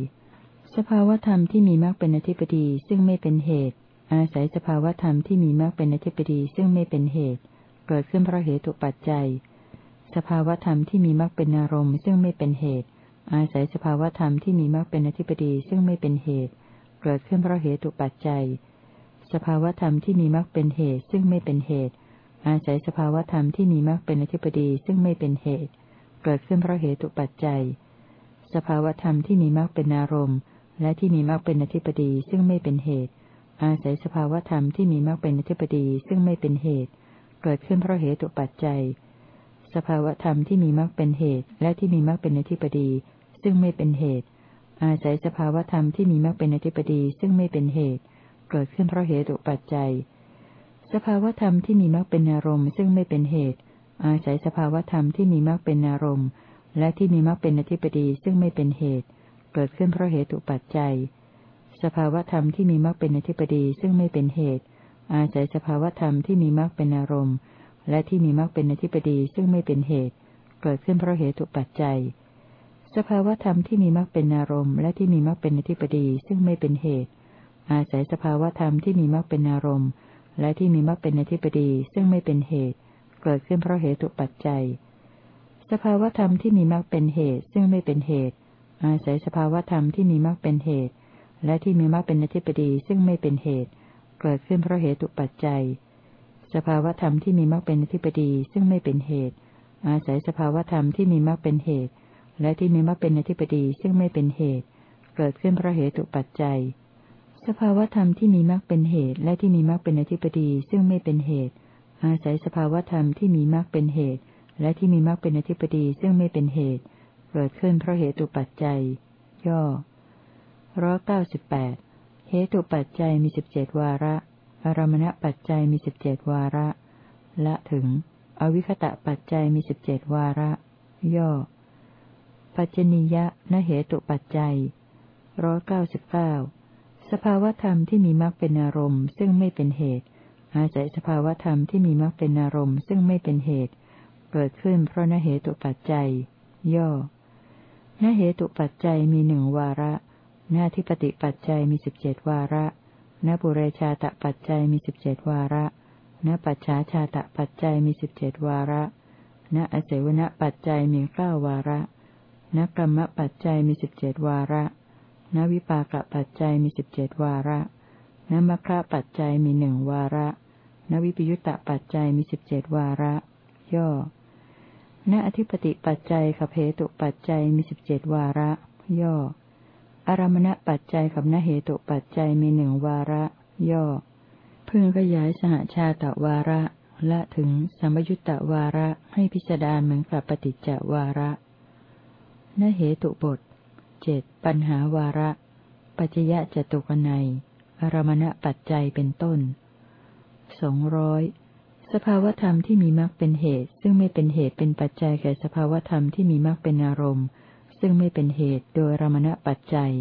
สภาวธรรมที่มีมรรคเป็นอธิปดีซึ่งไม่เป็นเหตุ อาศัยสภาวธรรมที่มีมรรคเป็นอธิปดีซึ่งไม่เป็นเหตุ เกิดขึ้นเพราะเหตุปัจจัย สภาวธรรมที่มีมรรคเป็นอารมณ์ ซึ่งไม่เป็นเหตุ อาศัยสภาวธรรมที่มีมรรคเป็นอธิปดีซึ่งไม่เป็นเหตุ เกิดขึ้นเพราะเหตุปัจจัย สภาวธรรมที่มีมรรคเป็นเหตุซึ่งไม่เป็นเหตุ อาศัยสภาวธรรมที่มีมรรคเป็นอธิปดีซึ่งไม่เป็นเหตุ เกิดขึ้นเพราะเหตุปัจจัย สภาวธรรมที่มีมรรคเป็นอารมณ์ และที่มีมรรคเป็นอธิปดีซึ่งไม่เป็นเหตุ อาศัยสภาวธรรมที่มีมรรคเป็นอธิปดีซึ่งไม่เป็นเหตุ เกิดขึ้นเพราะเหตุปัจจัย สภาวธรรมที่มีมรรคเป็นเหตุ และที่มีมรรคเป็นอธิปดีซึ่งไม่เป็นเหตุ อาศัยสภาวธรรมที่มีมรรคเป็นอธิปดีซึ่งไม่เป็นเหตุ เกิดขึ้นเพราะเหตุปัจจัย สภาวธรรมที่มีมรรคเป็นอารมณ์ซึ่งไม่เป็นเหตุ อาศัยสภาวธรรมที่มีมรรคเป็นอารมณ์ และที่มีมรรคเป็นอธิปดีซึ่งไม่เป็นเหตุ เกิดขึ้นเพราะเหตุปัจจัย สภาวธรรมที่มีมรรคเป็นอธิปดีซึ่งไม่เป็นเหตุ อาศัยสภาวธรรมที่มีมรรคเป็นอารมณ์ และที่มีมรรคเป็นอธิปดีซึ่งไม่เป็นเหตุ เกิดขึ้นเพราะเหตุปัจจัย สภาวธรรมที่มีมรรคเป็นอารมณ์ และที่มีมรรคเป็นอธิปดีซึ่งไม่เป็นเหตุ อาศัยสภาวธรรมที่มีมรรคเป็นอารมณ์ และที่มีมรรคเป็นอธิปดีซึ่งไม่เป็นเหตุ เกิดขึ้นเพราะเหตุปัจจัย สภาวธรรมที่มีมรรคเป็นเหตุซึ่งไม่เป็นเหตุ อาศัยสภาวธรรมที่มีมรรคเป็นเหตุ และที่มีมรรคเป็นอธิปดีซึ่งไม่เป็นเหตุ เกิดขึ้นเพราะเหตุปัจจัย สภาวธรรมที่มีมรรคเป็นอธิปดีซึ่งไม่เป็นเหตุ อาศัยสภาวธรรมที่มีมรรคเป็นเหตุ และที่มีมรรคเป็นอธิปดีซึ่งไม่เป็นเหตุ เกิดขึ้นเพราะเหตุปัจจัย สภาวธรรมที่มีมรรคเป็นเหตุ และที่มีมรรคเป็นอธิปดีซึ่งไม่เป็นเหตุ อาศัยสภาวธรรมที่มีมรรคเป็นเหตุ และที่มีมรรคเป็นอธิปดีซึ่งไม่เป็นเหตุเเกิดขึ้นเพราะเหตุปัจจัย ย่อร้อยเก้าสิบแปดเหตุปัจจัยมีสิบเจ็ดวาระ อารมณปัจจัยมีสิบเจ็ดวาระ ละถึง อวิคตะปัจจัยมีสิบเจ็ดวาระ ย่อ ปัจจนิยะนเหตุปัจจัยร้อยเก้าสิบเก้าสภาวธรรมที่มีมรรคเป็นอารมณ์ ซึ่งไม่เป็นเหตุ อาศัยสภาวธรรมที่มีมรรคเป็นอารมณ์ ซึ่งไม่เป็นเหตุ เกิดขึ้นเพราะนเหตุปัจจัย ย่อ นเหตุปัจจัยมีหนึ่งวาระ หน้าที่ปฏิปัจจัยมีสิบเจ็ดวาระณปุเรชาตปัจจัยมีสิบเจ็ดวาระณปัจฉาชาตปัจจัยมีสิบเจ็ดวาระณอเสวณปัจจัยมีเก้าวาระนักรรมปัจจัยมีสิบเจ็ดวาระนวิปากปัจจัยมีสิบเจ็ดวาระนมัคคะปัจจัยมีหนึ่งวาระนวิปยุตตปัจจัยมีสิบเจ็ดวาระ ย่อ ณอธิปติปัจจัยขเพตุปัจจัยมีสิบเจ็ดวาระ ย่อ อารมณปัจจัยกับนเหตุปัจจัยมีหนึ่งวาระ ย่อ พึงขยายสหชาตวาระและถึงสัมยุตตวาระให้พิจารณาเหมือนกับปฏิจจวาระนเหตุบทเจ็ดปัญหาวาระ ปัจยะจตุกนัยอารมณปัจจัยเป็นต้นสองร้อย สภาวธรรมที่มีมรรคเป็นเหตุ ซึ่งไม่เป็นเหตุเป็นปัจจัยแก่สภาวธรรมที่มีมรรคเป็นอารมณ์ ซึ่งไม่เป็นเหตุโดยรมณปัจจัย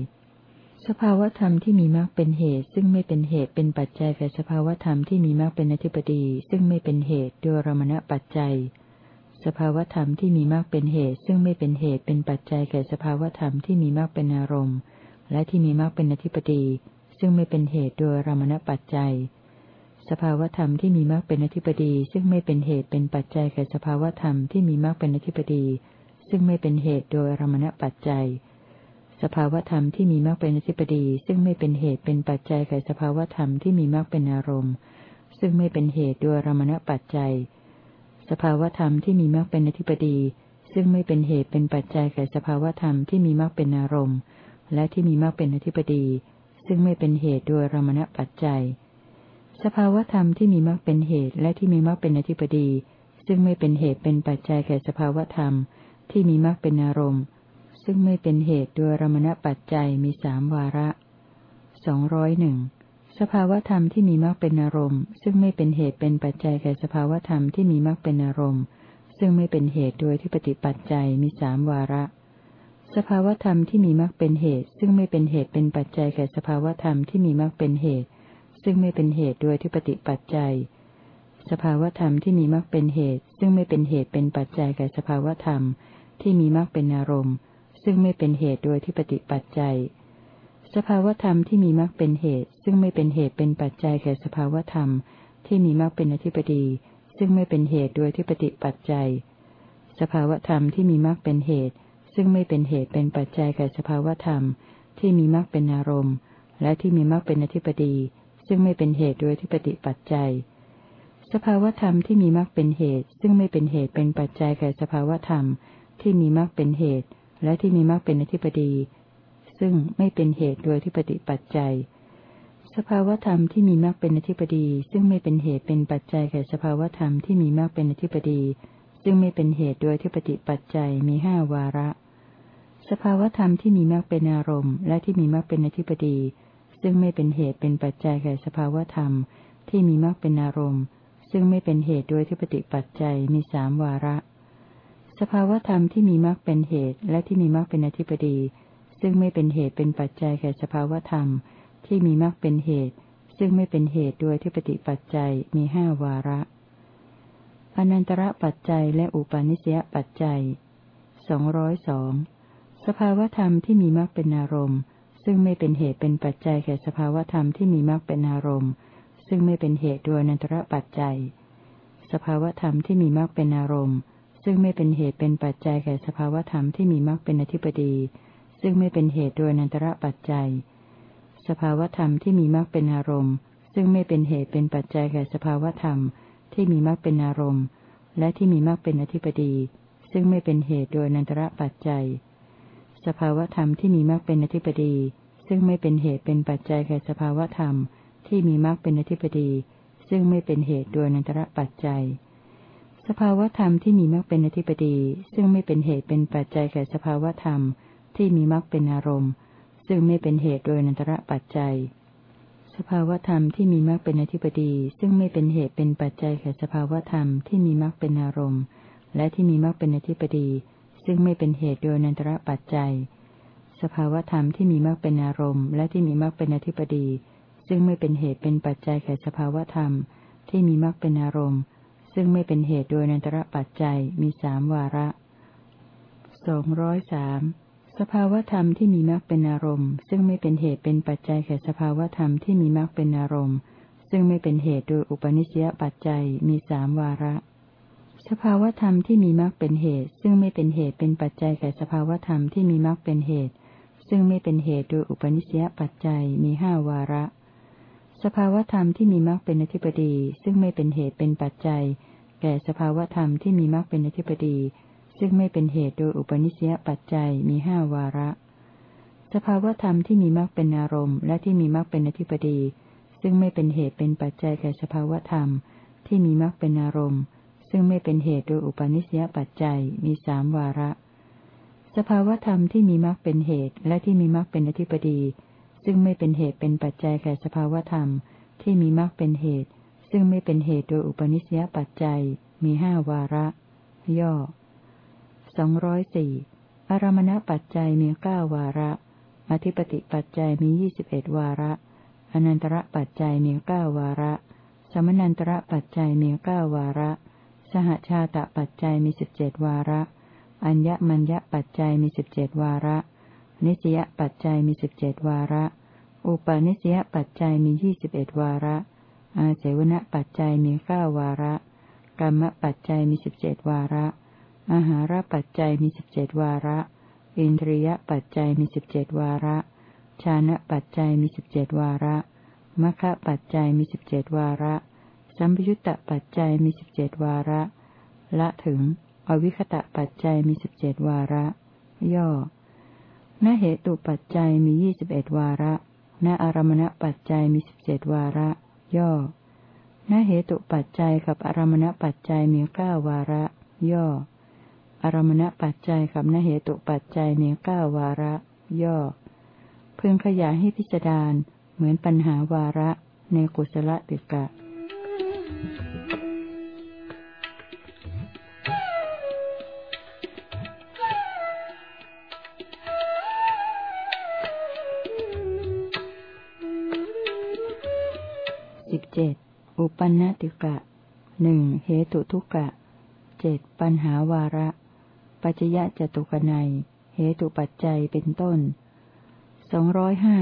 สภาวธรรมที่มีมรรคเป็นเหตุ ซึ่งไม่เป็นเหตุเป็นปัจจัยแก่สภาวธรรมที่มีมรรคเป็นอธิปดีซึ่งไม่เป็นเหตุโดยรมณปัจจัย สภาวธรรมที่มีมรรคเป็นเหตุ ซึ่งไม่เป็นเหตุเป็นปัจจัยแก่สภาวธรรมที่มีมรรคเป็นอารมณ์ และที่มีมรรคเป็นอธิปดีซึ่งไม่เป็นเหตุโดยรมณปัจจัย สภาวธรรมที่มีมรรคเป็นอธิปดี ซึ่งไม่เป็นเหตุเป็นปัจจัยแก่สภาวธรรมที่มีมรรคเป็นอธิปดี ซึ่งไม่เป็นเหตุโดยรมณปัจจัย สภาวธรรมที่มีมรรคเป็นอธิปดี ซึ่งไม่เป็นเหตุเป็นปัจจัยแก่สภาวธรรมที่มีมรรคเป็นอารมณ์ ซึ่งไม่เป็นเหตุโดยรมณปัจจัย สภาวธรรมที่มีมรรคเป็นอธิปดี ซึ่งไม่เป็นเหตุเป็นปัจจัยแก่สภาวธรรมที่มีมรรคเป็นอารมณ์ และที่มีมรรคเป็นอธิปดี ซึ่งไม่เป็นเหตุโดยรมณปัจจัย สภาวธรรมที่มีมรรคเป็นเหตุ และที่มีมรรคเป็นอธิปดี ซึ่งไม่เป็นเหตุเป็นปัจจัยแก่สภาวธรรม ที่มีมรรคเป็นอารมณ์ ซึ่งไม่เป็นเหตุโดยรมณปัจจัยมีสามวาระสองร้อยหนึ่งสภาวธรรมที่มีมรรคเป็นอารมณ์ ซึ่งไม่เป็นเหตุเป็นปัจจัยแก่สภาวธรรมที่มีมรรคเป็นอารมณ์ ซึ่งไม่เป็นเหตุโดยที่ปฏิปัจจัยมีสามวาระ สภาวธรรมที่มีมรรคเป็นเหตุ ซึ่งไม่เป็นเหตุเป็นปัจจัยแก่สภาวธรรมที่มีมรรคเป็นเหตุ ซึ่งไม่เป็นเหตุโดยที่ปฏิปัจจัย สภาวธรรมที่มีมรรคเป็นเหตุ ซึ่งไม่เป็นเหตุเป็นปัจจัยแก่สภาวธรรม ที่มีมรรคเป็นอารมณ์ ซึ่งไม่เป็นเหตุโดยที่ปฏิปัจจัย สภาวธรรมที่มีมรรคเป็นเหตุ ซึ่งไม่เป็นเหตุเป็นปัจจัยแก่สภาวธรรม ที่มีมรรคเป็นอธิปดี ซึ่งไม่เป็นเหตุโดยที่ปฏิปัจจัย สภาวธรรมที่มีมรรคเป็นเหตุ ซึ่งไม่เป็นเหตุเป็นปัจจัยแก่สภาวธรรม ที่มีมรรคเป็นอารมณ์ และที่มีมรรคเป็นอธิปดี ซึ่งไม่เป็นเหตุโดยที่ปฏิปัจจัย สภาวธรรมที่มีมรรคเป็นเหตุ ซึ่งไม่เป็นเหตุเป็นปัจจัยแก่สภาวธรรม ที่มีมรรคเป็นเหตุ และที่มีมรรคเป็นอธิปดี ซึ่งไม่เป็นเหตุโดยที่ปฏิปัจจัย สภาวธรรมที่มีมรรคเป็นอธิปดี ซึ่งไม่เป็นเหตุเป็นปัจจัยแก่สภาวธรรมที่มีมรรคเป็นอธิปดี ซึ่งไม่เป็นเหตุโดยที่ปฏิปัจจัยมีห้าวาระสภาวธรรมที่มีมรรคเป็นอารมณ์ และที่มีมรรคเป็นอธิปดี ซึ่งไม่เป็นเหตุเป็นปัจจัยแก่สภาวธรรม ที่มีมรรคเป็นอารมณ์ ซึ่งไม่เป็นเหตุโดยที่ปฏิปัจจัยมีสามวาระ สภาวธรรมที่มีมรรคเป็นเหตุและที่มีมรรคเป็นอธิปดี ซึ่งไม่เป็นเหตุเป็นปัจจัยแก่สภาวธรรม ที่มีมรรคเป็นเหตุ ซึ่งไม่เป็นเหตุโดยที่ปฏิปัจจัยมีห้าวาระอนันตระปัจจัยและอุปาณิสยปัจจัยสองร้อยสองสภาวธรรมที่มีมรรคเป็นอารมณ์ ซึ่งไม่เป็นเหตุเป็นปัจจัยแก่สภาวธรรมที่มีมรรคเป็นอารมณ์ ซึ่งไม่เป็นเหตุโดยนันตระปัจจัย สภาวธรรมที่มีมรรคเป็นอารมณ์ ซึ่งไม่เป็นเหตุเป็นปัจจัยแก่สภาวธรรมที่มีมรรคเป็นอธิปดี ซึ่งไม่เป็นเหตุโดยนันตระปัจจัย สภาวธรรมที่มีมรรคเป็นอารมณ์ ซึ่งไม่เป็นเหตุเป็นปัจจัยแก่สภาวธรรมที่มีมรรคเป็นอารมณ์ และที่มีมรรคเป็นอธิปดี ซึ่งไม่เป็นเหตุโดยนันตระปัจจัย สภาวธรรมที่มีมรรคเป็นอธิปดี ซึ่งไม่เป็นเหตุเป็นปัจจัยแก่สภาวธรรมที่มีมรรคเป็นอธิปดี ซึ่งไม่เป็นเหตุโดยนันตระปัจจัย สภาวธรรมที่มีมรรคเป็นอธิปดี ซึ่งไม่เป็นเหตุเป็นปัจจัยแก่สภาวธรรม ที่มีมรรคเป็นอารมณ์ ซึ่งไม่เป็นเหตุโดยนันตระปัจจัย สภาวธรรมที่มีมรรคเป็นอธิปดี ซึ่งไม่เป็นเหตุเป็นปัจจัยแก่สภาวธรรมที่มีมรรคเป็นอารมณ์ และที่มีมรรคเป็นอธิปดี ซึ่งไม่เป็นเหตุโดยนันตระปัจจัย สภาวธรรมที่มีมรรคเป็นอารมณ์ และที่มีมรรคเป็นอธิปดี ซึ่งไม่เป็นเหตุเป็นปัจจัยแก่สภาวธรรม ที่มีมรรคเป็นอารมณ์ ซึ่งไม่เป็นเหตุโดยนันตระปัจจัยมีสามวาระสองร้อยสามสภาวธรรมที่มีมรรคเป็นอารมณ์ ซึ่งไม่เป็นเหตุเป็นปัจจัยแก่สภาวธรรมที่มีมรรคเป็นอารมณ์ ซึ่งไม่เป็นเหตุโดยอุปนิสัยปัจจัยมีสามวาระ สภาวธรรมที่มีมรรคเป็นเหตุ ซึ่งไม่เป็นเหตุเป็นปัจจัยแก่สภาวธรรมที่มีมรรคเป็นเหตุ ซึ่งไม่เป็นเหตุโดยอุปนิสัยปัจจัยมีห้าวาระ สภาวธรรมที่มีมรรคเป็นอธิปดี ซึ่งไม่เป็นเหตุเป็นปัจจัย แก่สภาวธรรมที่มีมรรคเป็นอธิปดี ซึ่งไม่เป็นเหตุโดยอุปนิสัยปัจจัยมีห้าวาระ สภาวธรรมที่มีมรรคเป็นอารมณ์ และที่มีมรรคเป็นอธิปดี ซึ่งไม่เป็นเหตุเป็นปัจจัยแก่สภาวธรรม ที่มีมรรคเป็นอารมณ์ ซึ่งไม่เป็นเหตุโดยอุปนิสัยปัจจัยมีสามวาระ สภาวธรรมที่มีมรรคเป็นเหตุและที่มีมรรคเป็นอธิปดี ซึ่งไม่เป็นเหตุเป็นปัจจัยแก่สภาวธรรม ที่มีมรรคเป็นเหตุ ซึ่งไม่เป็นเหตุโดยอุปนิสัยปัจจัยมีห้าวาระ ย่อสองร้อยสี่อารมณปัจจัยมีเก้าวาระ อธิปติปัจจัยมียี่สิบเอ็ดวาระ อนันตระปัจจัยมีเก้าวาระ สมนันตระปัจจัยมีเก้าวาระ สหชาตปัจจัยมีสิบเจ็ดวาระ อัญญมัญญปัจจัยมีสิบเจ็ดวาระ นิสยปัจจัยมีสิบเจ็ดวาระ อุปาณิสยปัจจัยมียี่สิบเอ็ดวาระ อาเสวณปัจจัยมีเก้าวาระ กรรมปัจจัยมีสิบเจ็ดวาระ อาหารปัจจัยมีสิบเจ็ดวาระ อินทรียปัจจัยมีสิบเจ็ดวาระ ชานะปัจจัยมีสิบเจ็ดวาระมัคคะปัจจัยมีสิบเจ็ดวาระ สัมปยุตตปัจจัยมีสิบเจ็ดวาระ ละถึง อวิคตะปัจจัยมีสิบเจ็ดวาระ ย่อณเหตุปัจจัยมียี่สิบเอ็ดวาระณอารมณปัจจัยมีสิบเจ็ดวาระ ย่อณเหตุปัจจัยกับอารมณปัจจัยมีเก้าวาระ ย่อ อารมณปัจจัยกับณเหตุปัจจัยมีเก้าวาระ ย่อ พึงขยายให้พิจารณาเหมือนปัญหาวาระในกุศลติกะ เจ็ดอุปนติกะหนึ่งเหตุทุกะเจ็ดปัญหาวาระ ปัจจยะจตุกนัยเหตุปัจจัยเป็นต้นสองร้อยห้า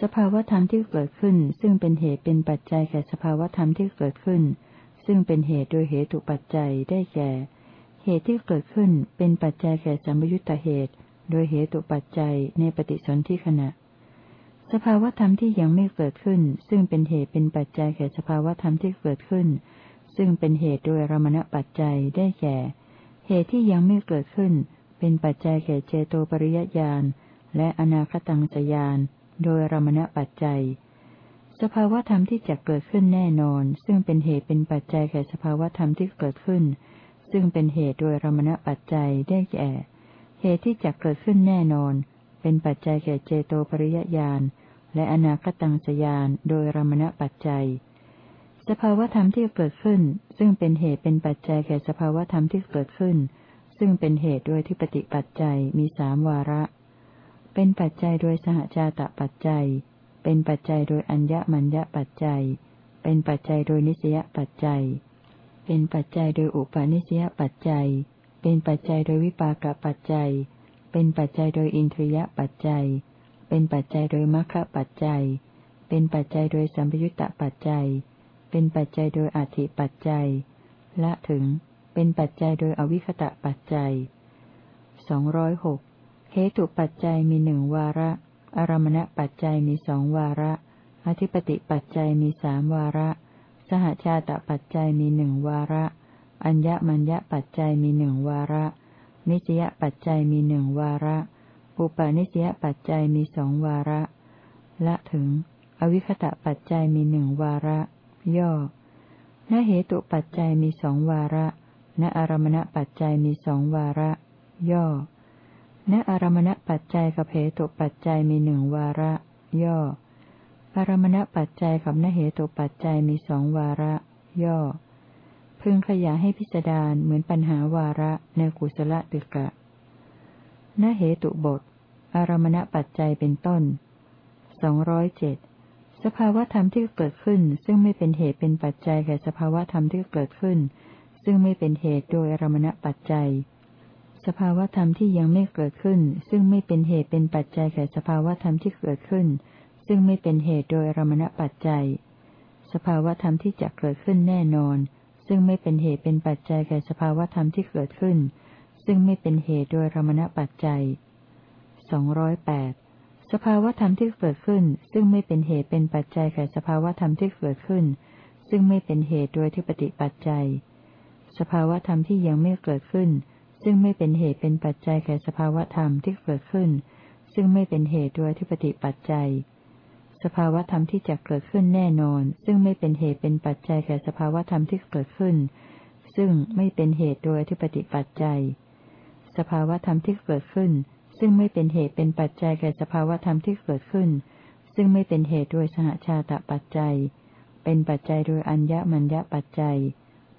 สภาวธรรมที่เกิดขึ้น ซึ่งเป็นเหตุเป็นปัจจัยแก่สภาวธรรมที่เกิดขึ้น ซึ่งเป็นเหตุโดยเหตุปัจจัยได้แก่ เหตุที่เกิดขึ้นเป็นปัจจัยแก่สัมยุญตเหตุ โดยเหตุปัจจัยในปฏิสนธิขณะ สภาวธรรมที่ยังไม่เกิดขึ้น ซึ่งเป็นเหตุเป็นปัจจัยแก่สภาวธรรมที่เกิดขึ้น ซึ่งเป็นเหตุโดยรมณปัจจัยได้แก่ เหตุที่ยังไม่เกิดขึ้น เป็นปัจจัยแก่เจโตปริยญาณและอนาคตังสยานโดยรมณปัจจัย สภาวธรรมที่จะเกิดขึ้นแน่นอน ซึ่งเป็นเหตุเป็นปัจจัยแก่สภาวธรรมที่เกิดขึ้น ซึ่งเป็นเหตุโดยรมณปัจจัยได้แก่ เหตุที่จะเกิดขึ้นแน่นอน เป็นปัจจัยแก่เจโตปริยญาณ และอนาคตังสยานโดยรมณปัจจัย สภาวธรรมที่เกิดขึ้น ซึ่งเป็นเหตุเป็นปัจจัยแก่สภาวธรรมที่เกิดขึ้น ซึ่งเป็นเหตุโดยที่ปฏิปัจจัยมีสามวาระ เป็นปัจจัยโดยสหชาตปัจจัย เป็นปัจจัยโดยอัญญมัญญปัจจัย เป็นปัจจัยโดยนิสยปัจจัย เป็นปัจจัยโดยอุปาณิสยปัจจัย เป็นปัจจัยโดยวิปากปัจจัย เป็นปัจจัยโดยอินทรียปัจจัย เป็นปัจจัยโดยมรรคปัจจัย เป็นปัจจัยโดยสัมปยุตตปัจจัย เป็นปัจจัยโดยอธิปัจจัย ละถึง เป็นปัจจัยโดยอวิคตะปัจจัยสองร้อยหกเหตุปัจจัยมีหนึ่งวาระ อารมณปัจจัยมีสองวาระ อธิปติปัจจัยมีสามวาระ สหชาตปัจจัยมีหนึ่งวาระ อัญญมัญญปัจจัยมีหนึ่งวาระ นิสยปัจจัยมีหนึ่งวาระ อุปาณิสยปัจจัยมีสองวาระ ละถึง อวิคตะปัจจัยมีหนึ่งวาระ ย่อณเหตุปัจจัยมีสองวาระ ณอารมณปัจจัยมีสองวาระ ย่อ ณอารมณปัจจัยกับเหตุปัจจัยมีหนึ่งวาระ ย่อ อารมณปัจจัยกับณเหตุปัจจัยมีสองวาระ ย่อ พึงขยายให้พิจารเหมือนปัญหาวาระในกุศลตึกะนเหตุบท อารมณปัจจัยเป็นต้นสองร้อยเจ็ดสภาวธรรมที่เกิดขึ้น ซึ่งไม่เป็นเหตุเป็นปัจจัยแก่สภาวธรรมที่เกิดขึ้น ซึ่งไม่เป็นเหตุโดยอารมณปัจจัย สภาวธรรมที่ยังไม่เกิดขึ้น ซึ่งไม่เป็นเหตุเป็นปัจจัยแก่สภาวธรรมที่เกิดขึ้น ซึ่งไม่เป็นเหตุโดยอารมณปัจจัย สภาวธรรมที่จะเกิดขึ้นแน่นอน ซึ่งไม่เป็นเหตุเป็นปัจจัยแก่สภาวธรรมที่เกิดขึ้น ซึ่งไม่เป็นเหตุโดยรมณปัจจัยสองร้อยแปดสภาวธรรมที่เกิดขึ้น ซึ่งไม่เป็นเหตุเป็นปัจจัยแก่สภาวธรรมที่เกิดขึ้น ซึ่งไม่เป็นเหตุโดยที่ปฏิปัจจัย สภาวธรรมที่ยังไม่เกิดขึ้น ซึ่งไม่เป็นเหตุเป็นปัจจัยแก่สภาวธรรมที่เกิดขึ้น ซึ่งไม่เป็นเหตุโดยที่ปฏิปัจจัย สภาวธรรมที่จะเกิดขึ้นแน่นอน ซึ่งไม่เป็นเหตุเป็นปัจจัยแก่สภาวธรรมที่เกิดขึ้น ซึ่งไม่เป็นเหตุโดยที่ปฏิปัจจัย สภาวธรรมที่เกิดขึ้น ซึ่งไม่เป็นเหตุเป็นปัจจัยแก่สภาวธรรมที่เกิดขึ้น ซึ่งไม่เป็นเหตุโดยสหชาตปัจจัย เป็นปัจจัยโดยอัญญมัญญปัจจัย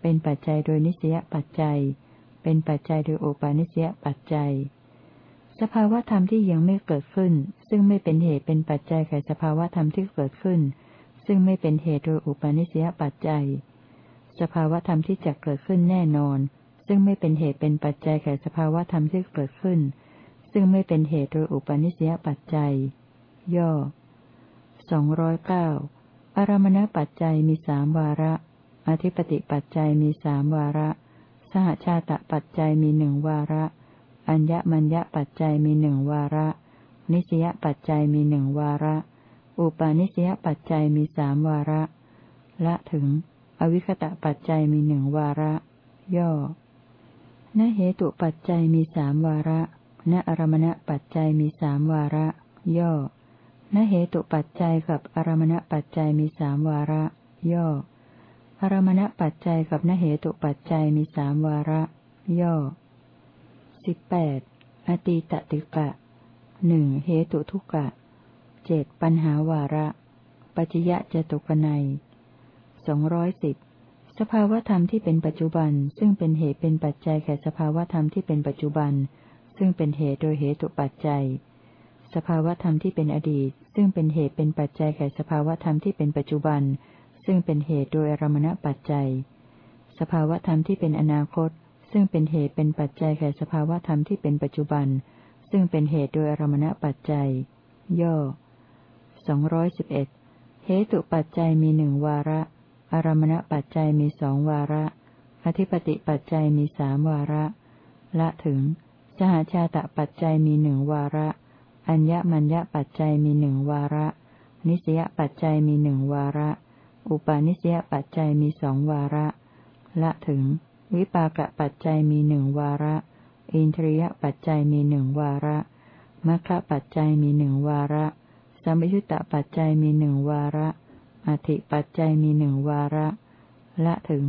เป็นปัจจัยโดยนิสยปัจจัย เป็นปัจจัยโดยโอปาณิสยปัจจัย สภาวธรรมที่ยังไม่เกิดขึ้น ซึ่งไม่เป็นเหตุเป็นปัจจัยแก่สภาวธรรมที่เกิดขึ้น ซึ่งไม่เป็นเหตุโดยอุปาณิสยปัจจัย สภาวธรรมที่จะเกิดขึ้นแน่นอน ซึ่งไม่เป็นเหตุเป็นปัจจัยแก่สภาวธรรมที่เกิดขึ้น ซึ่งไม่เป็นเหตุโดยอุปนิสยปัจจัย ย่อสองร้อยเก้าอารมณปัจจัยมีสามวาระ อธิปติปัจจัยมีสามวาระ สหชาตปัจจัยมีหนึ่งวาระ อัญญมัญญปัจจัยมีหนึ่งวาระ นิสยปัจจัยมีหนึ่งวาระ อุปาณิสยปัจจัยมีสามวาระ ละถึง อวิคตะปัจจัยมีหนึ่งวาระ ย่อนเหตุปัจจัยมีสามวาระณอารมณปัจจัยมีสามวาระ ย่อณเหตุปัจจัยกับอารมณปัจจัยมีสามวาระ ย่อ อารมณปัจจัยกับณเหตุปัจจัยมีสามวาระ ย่อ สิบแปดอตีตติกะหนึ่งเหตุทุกะเจ็ดปัญหาวาระ ปัจยะจตุกนัยสองร้อยสิบสภาวธรรมที่เป็นปัจจุบัน ซึ่งเป็นเหตุเป็นปัจจัยแก่สภาวธรรมที่เป็นปัจจุบัน ซึ่งเป็นเหตุโดยเหตุปัจจัย สภาวธรรมที่เป็นอดีต ซึ่งเป็นเหตุเป็นปัจจัยแก่สภาวธรรมที่เป็นปัจจุบัน ซึ่งเป็นเหตุโดยอรมณปัจจัย สภาวธรรมที่เป็นอนาคต ซึ่งเป็นเหตุเป็นปัจจัยแก่สภาวธรรมที่เป็นปัจจุบัน ซึ่งเป็นเหตุโดยอารมณปัจจัย ย่อสองร้อยสิบเอ็ดเหตุปัจจัยมีหนึ่งวาระ อารมณปัจจัยมีสองวาระ อธิปติปัจจัยมีสามวาระ ละถึง สหชาตปัจจัยมีหนึ่งวาระ อัญญมัญญปัจจัยมีหนึ่งวาระ นิสยปัจจัยมีหนึ่งวาระ อุปาณิสยปัจจัยมีสองวาระ ละถึง วิปากปัจจัยมีหนึ่งวาระ อินทรียปัจจัยมีหนึ่งวาระมัคคะปัจจัยมีหนึ่งวาระสัมยุตตปัจจัยมีหนึ่งวาระอธิปัจจัยมีหนึ่งวาระ ละถึง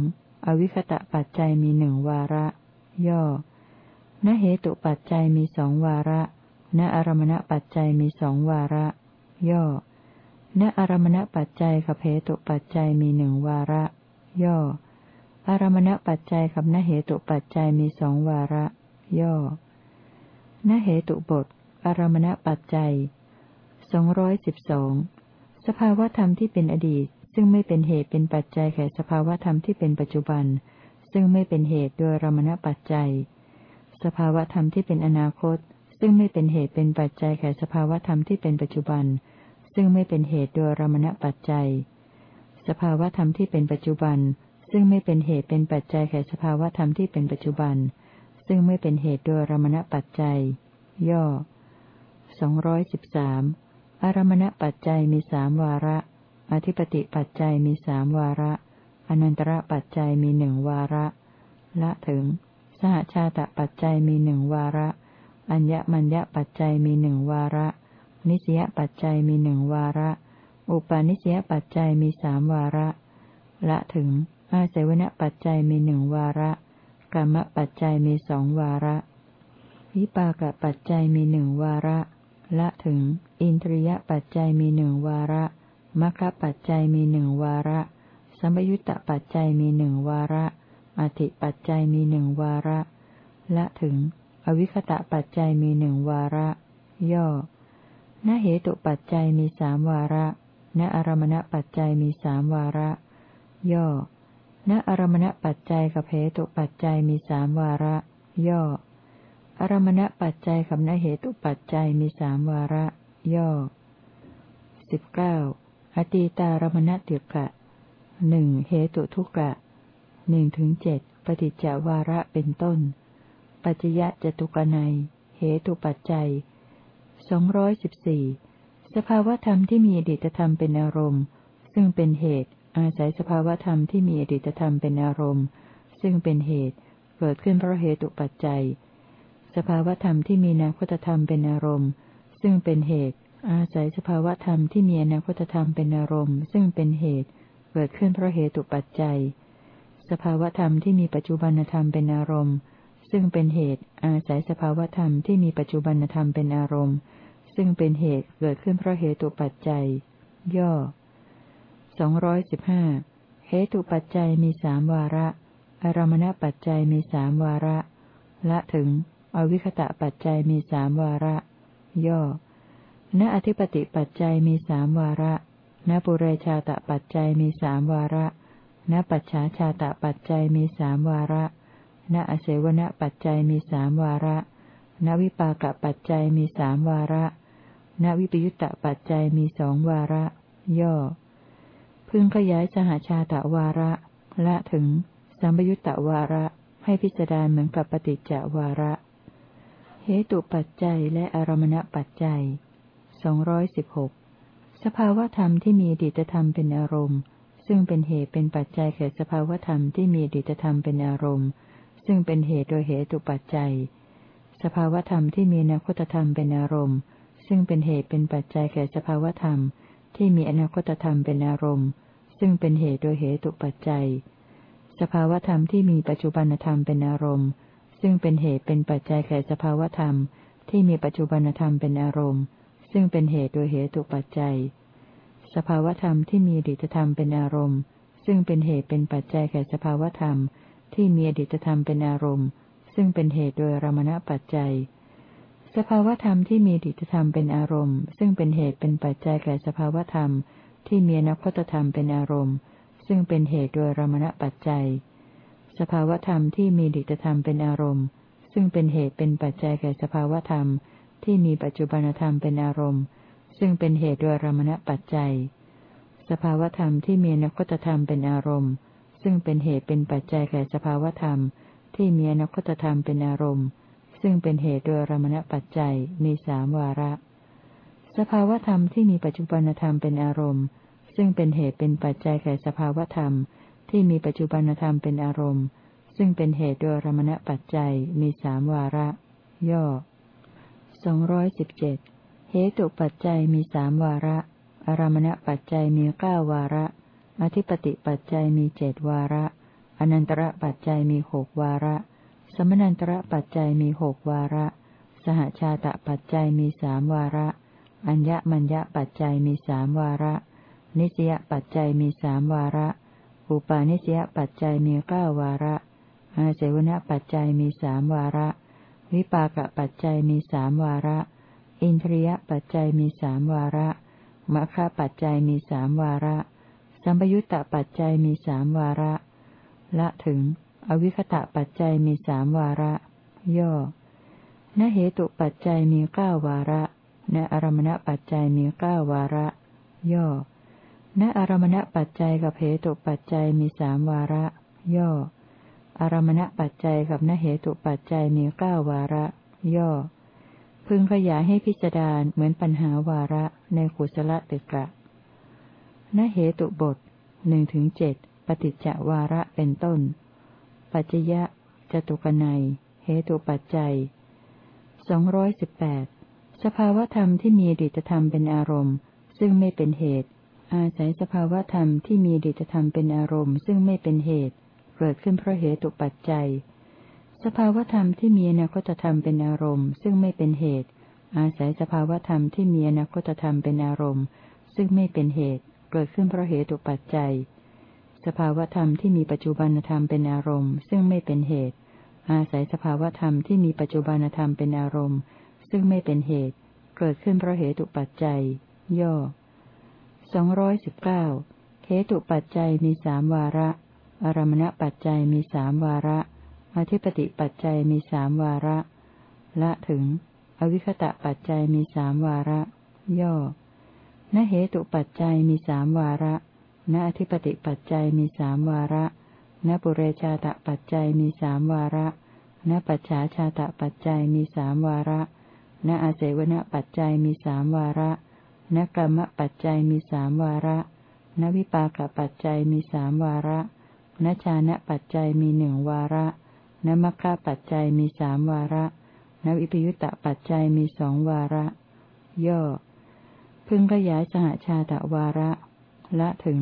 อวิคตะปัจจัยมีหนึ่งวาระ ย่อ ณเหตุปัจจัยมีสองวาระ ณอารมณปัจจัยมีสองวาระ ย่อ ณอารมณปัจจัยกับเหตุปัจจัยมีหนึ่งวาระ ย่อ อารมณปัจจัยกับณเหตุปัจจัยมีสองวาระ ย่อณเหตุบท อารมณปัจจัยสองร้อยสิบสองสภาวธรรมที่เป็นอดีต ซึ่งไม่เป็นเหตุเป็นปัจจัยแก่สภาวธรรมที่เป็นปัจจุบัน ซึ่งไม่เป็นเหตุโดยอารมณปัจจัย สภาวธรรมที่เป็นอนาคต ซึ่งไม่เป็นเหตุเป็นปัจจัยแก่สภาวธรรมที่เป็นปัจจุบัน ซึ่งไม่เป็นเหตุโดยอรมณปัจจัย สภาวธรรมที่เป็นปัจจุบัน ซึ่งไม่เป็นเหตุเป็นปัจจัยแก่สภาวธรรมที่เป็นปัจจุบัน ซึ่งไม่เป็นเหตุโดยรมณปัจจัย ย่อสองร้อยสิบสามอารมณปัจจัยมีสามวาระ อธิปติปัจจัยมีสามวาระ อนันตระปัจจัยมีหนึ่งวาระ ละถึง สหชาตปัจจัยมีหนึ่งวาระ อัญญมัญญปัจจัยมีหนึ่งวาระ นิสยปัจจัยมีหนึ่งวาระ อุปาณิสยปัจจัยมีสามวาระ ละถึง อาศัยวณปัจจัยมีหนึ่งวาระกรรมปัจจัยมีสองวาระ วิปากปัจจัยมีหนึ่งวาระ ละถึง อินทรียปัจจัยมีหนึ่งวาระมรรคปัจจัยมีหนึ่งวาระ สมยุตตปัจจัยมีหนึ่งวาระอธิปัจจัยมีหนึ่งวาระ ละถึง อวิคตะปัจจัยมีหนึ่งวาระ ย่อณเหตุปัจจัยมีสามวาระณอารมณปัจจัยมีสามวาระ ย่อ ณอารมณปัจจัยกับเหตุปัจจัยมีสามวาระ ย่อ อารมณปัจจัยกับณเหตุปัจจัยมีสามวาระ ย่อสิบเก้าอตีตารมณติกะหนึ่งเหตุทุกะหนึ่งถึงเจ็ดปฏิจจวาระเป็นต้น ปัจยะจตุกนัยเหตุปัจจัยสองร้อยสิบสี่สภาวธรรมที่มีอดีตธรรมเป็นอารมณ์ ซึ่งเป็นเหตุ อาศัยสภาวธรรมที่มีอดีตธรรมเป็นอารมณ์ ซึ่งเป็นเหตุเกิดขึ้นเพราะเหตุปัจจัย สภาวธรรมที่มีนาคตธรรมเป็นอารมณ์ ซึ่งเป็นเหตุ อาศัยสภาวธรรมที่มีอนาคตธรรมเป็นอารมณ์ ซึ่งเป็นเหตุเกิดขึ้นเพราะเหตุปัจจัย สภาวธรรมที่มีปัจจุบันธรรมเป็นอารมณ์ ซึ่งเป็นเหตุ อาศัยสภาวธรรมที่มีปัจจุบันธรรมเป็นอารมณ์ ซึ่งเป็นเหตุเกิดขึ้นเพราะเหตุปัจจัย ย่อ สองร้อยสิบห้าเหตุปัจจัยมีสามวาระ อารมณปัจจัยมีสามวาระ ละถึง อวิคตะปัจจัยมีสามวาระ ย่อ ณอธิปติปัจจัยมีสามวาระ ณปุเรชาตปัจจัยมีสามวาระ ณปัจฉาชาตปัจจัยมีสามวาระ ณอเสวนปัจจัยมีสามวาระ ณวิปากปัจจัยมีสามวาระ ณวิปยุตตะปัจจัยมีสองวาระ ย่อ พึงขยายสหชาตะวาระ ละถึงสัมยุตตวาระ ให้พิจารณาเหมือนกับปฏิจจวาระ เหตุปัจจัยและอารมณปัจจัยสองร้อยสิบหกสภาวธรรมที่มีดิตธรรมเป็นอารมณ์ ซึ่งเป็นเหตุเป็นปัจจัยแก่สภาวธรรมที่มีดิตธรรมเป็นอารมณ์ ซึ่งเป็นเหตุโดยเหตุปัจจัย สภาวธรรมที่มีนาคตธรรมเป็นอารมณ์ ซึ่งเป็นเหตุเป็นปัจจัยแก่สภาวธรรม ที่มีอนาคตธรรมเป็นอารมณ์ ซึ่งเป็นเหตุโดยเหตุปัจจัย สภาวธรรมที่มีปัจจุบันธรรมเป็นอารมณ์ ซึ่งเป็นเหตุเป็นปัจจัยแก่สภาวธรรม ที่มีปัจจุบันธรรมเป็นอารมณ์ ซึ่งเป็นเหตุโดยเหตุปัจจัย สภาวธรรมที่มีอดีตธรรมเป็นอารมณ์ ซึ่งเป็นเหตุเป็นปัจจัยแก่สภาวธรรม ที่มีอดีตธรรมเป็นอารมณ์ ซึ่งเป็นเหตุโดยรมณปัจจัย สภาวธรรมที่มีดิตธรรมเป็นอารมณ์ ซึ่งเป็นเหตุเป็นปัจจัยแก่สภาวธรรม ที่มีนัคตธรรมเป็นอารมณ์ ซึ่งเป็นเหตุโดยรมณปัจจัย สภาวธรรมที่มีดิตธรรมเป็นอารมณ์ ซึ่งเป็นเหตุเป็นปัจจัยแก่สภาวธรรม ที่มีปัจจุบันธรรมเป็นอารมณ์ ซึ่งเป็นเหตุโดยรมณปัจจัย สภาวธรรมที่มีนัคตธรรมเป็นอารมณ์ ซึ่งเป็นเหตุเป็นปัจจัยแก่สภาวธรรม ที่มีนัคตธรรมเป็นอารมณ์ ซึ่งเป็นเหตุโดยรมณปัจจัยมีสามวาระ สภาวธรรมที่มีปัจจุบันธรรมเป็นอารมณ์ ซึ่งเป็นเหตุเป็นปัจจัยแก่สภาวธรรม ที่มีปัจจุบันธรรมเป็นอารมณ์ ซึ่งเป็นเหตุโดยรมณปัจจัยมีสามวาระ ย่อสองร้อยสิบเจ็ดเหตุปัจจัยมีสามวาระอารมณปัจจัยมีเก้าวาระ อธิปติปัจจัยมีเจ็ดวาระ อนันตระปัจจัยมีหกวาระ สมนันตระปัจจัยมีหกวาระ สหชาตะปัจจัยมีสามวาระ อัญญมัญญปัจจัยมีสามวาระ นิสยปัจจัยมีสามวาระ อุปาณิสยปัจจัยมีเก้าวาระ อาเสวนปัจจัยมีสามวาระ วิปากปัจจัยมีสามวาระ อินทรียปัจจัยมีสามวาระมะคะปัจจัยมีสามวาระ สัมปยุตตปัจจัยมีสามวาระ ละถึง อวิคตะปัจจัยมีสามวาระ ย่อ ณเหตุปัจจัยมีเก้าวาระ ณอารมณปัจจัยมีเก้าวาระ ย่อ ณอารมณปัจจัยกับเหตุปัจจัยมีสามวาระ ย่อ อารมณปัจจัยกับณเหตุปัจจัยมีเก้าวาระ ย่อ พึงขยายให้พิจารณาเหมือนปัญหาวาระในขุสละตึกะณเหตุบทหนึ่งถึงเจ็ดปฏิจจวาระเป็นต้น ปัจจยะจตุกนัยเหตุปัจจัยสองร้อยสิบแปดสภาวธรรมที่มีดิตธรรมเป็นอารมณ์ ซึ่งไม่เป็นเหตุ อาศัยสภาวธรรมที่มีดิตธรรมเป็นอารมณ์ ซึ่งไม่เป็นเหตุ เกิดขึ้นเพราะเหตุปัจจัย สภาวธรรมที่มีอนาคตธรรมเป็นอารมณ์ ซึ่งไม่เป็นเหตุ อาศัยสภาวธรรมที่มีอนาคตธรรมเป็นอารมณ์ ซึ่งไม่เป็นเหตุ เกิดขึ้นเพราะเหตุปัจจัย สภาวธรรมที่มีปัจจุบันธรรมเป็นอารมณ์ ซึ่งไม่เป็นเหตุ อาศัยสภาวธรรมที่มีปัจจุบันธรรมเป็นอารมณ์ ซึ่งไม่เป็นเหตุ เกิดขึ้นเพราะเหตุปัจจัย ย่อสองร้อยสิบเก้าเหตุปัจจัยมีสามวาระ อารมณปัจจัยมีสามวาระ อธิปติปัจจัยมีสามวาระ ละถึง อวิคตะปัจจัยมีสามวาระ ย่อนเหตุปัจจัยมีสามวาระ ณอธิปติปัจจัยมีสามวาระ ณปุเรชาตปัจจัยมีสามวาระ ณปัจฉาชาตปัจจัยมีสามวาระ ณอาเสวนปัจจัยมีสามวาระ ณกรรมปัจจัยมีสามวาระนวิปากปัจจัยมีสามวาระนชานะปัจจัยมีหนึ่งวาระนมัคคะปัจจัยมีสามวาระนวิปยุตตปัจจัยมีสองวาระ ย่อ พึงขยายสหชาตวาระ ละถึง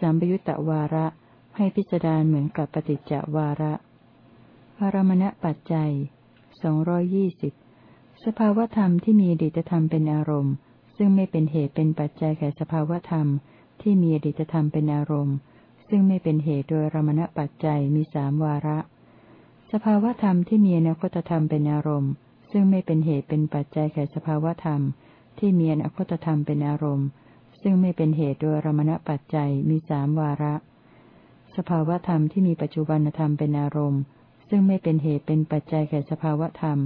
สัมปยุตตวาระให้พิจารณาเหมือนกับปฏิจจวาระอารมณปัจจัยสองร้อยี่สิบสภาวธรรมที่มีอดีตธรรมเป็นอารมณ์ ซึ่งไม่เป็นเหตุเป็นปัจจัยแก่สภาวธรรม ที่มีอดีตธรรมเป็นอารมณ์ ซึ่งไม่เป็นเหตุโดยอารมณปัจจัยมีสามวาระ สภาวธรรมที่มีอนาคตธรรมเป็นอารมณ์ ซึ่งไม่เป็นเหตุเป็นปัจจัยแก่สภาวธรรม ที่มีอนาคตธรรมเป็นอารมณ์ ซึ่งไม่เป็นเหตุโดยอารมณปัจจัยมีสามวาระ สภาวธรรมที่มีปัจจุบันธรรมเป็นอารมณ์ ซึ่งไม่เป็นเหตุเป็นปัจจัยแก่สภาวธรรม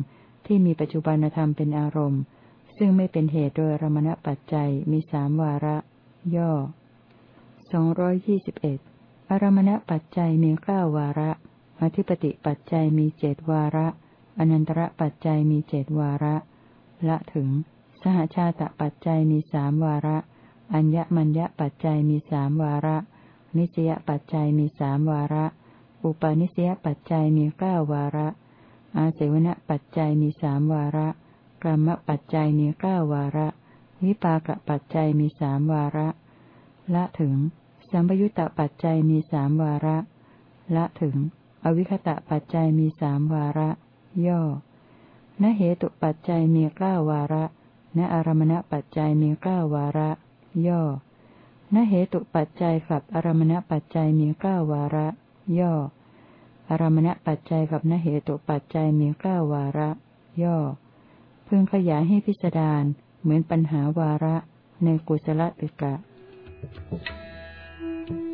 ที่มีปัจจุบันธรรมเป็นอารมณ์ ซึ่งไม่เป็นเหตุโดยรมณปัจจัยมีสามวาระ ย่อสองร้อยยี่สิบเอ็ดอารมณปัจจัยมีเก้าวาระ อธิปติปัจจัยมีเจดวาระ อนันตระปัจจัยมีเจดวาระ ละถึง สหชาตปัจจัยมีสามวาระ อัญญมัญญปัจจัยมีสามวาระ นิสยปัจจัยมีสามวาระ อุปาณิสยปัจจัยมีเก้าวาระ อาเสวณปัจจัยมีสามวาระกรรมปัจจัยมีเก้าวาระ วิปากปัจจัยมีสามวาระ ละถึง สัมปยุตตปัจจัยมีสามวาระ ละถึง อวิคตะปัจจัยมีสามวาระ ย่อณเหตุปัจจัยมีเก้าวาระ ณอารมณปัจจัยมีเก้าวาระ ย่อ นเหตุปัจจัยกับอารมณปัจจัยมีเก้าวาระ ย่อ อารมณปัจจัยกับนเหตุปัจจัยมีเก้าวาระ ย่อ พึงขยายให้พิสดารเหมือนปัญหาวาระในกุศลติกะ Thank you.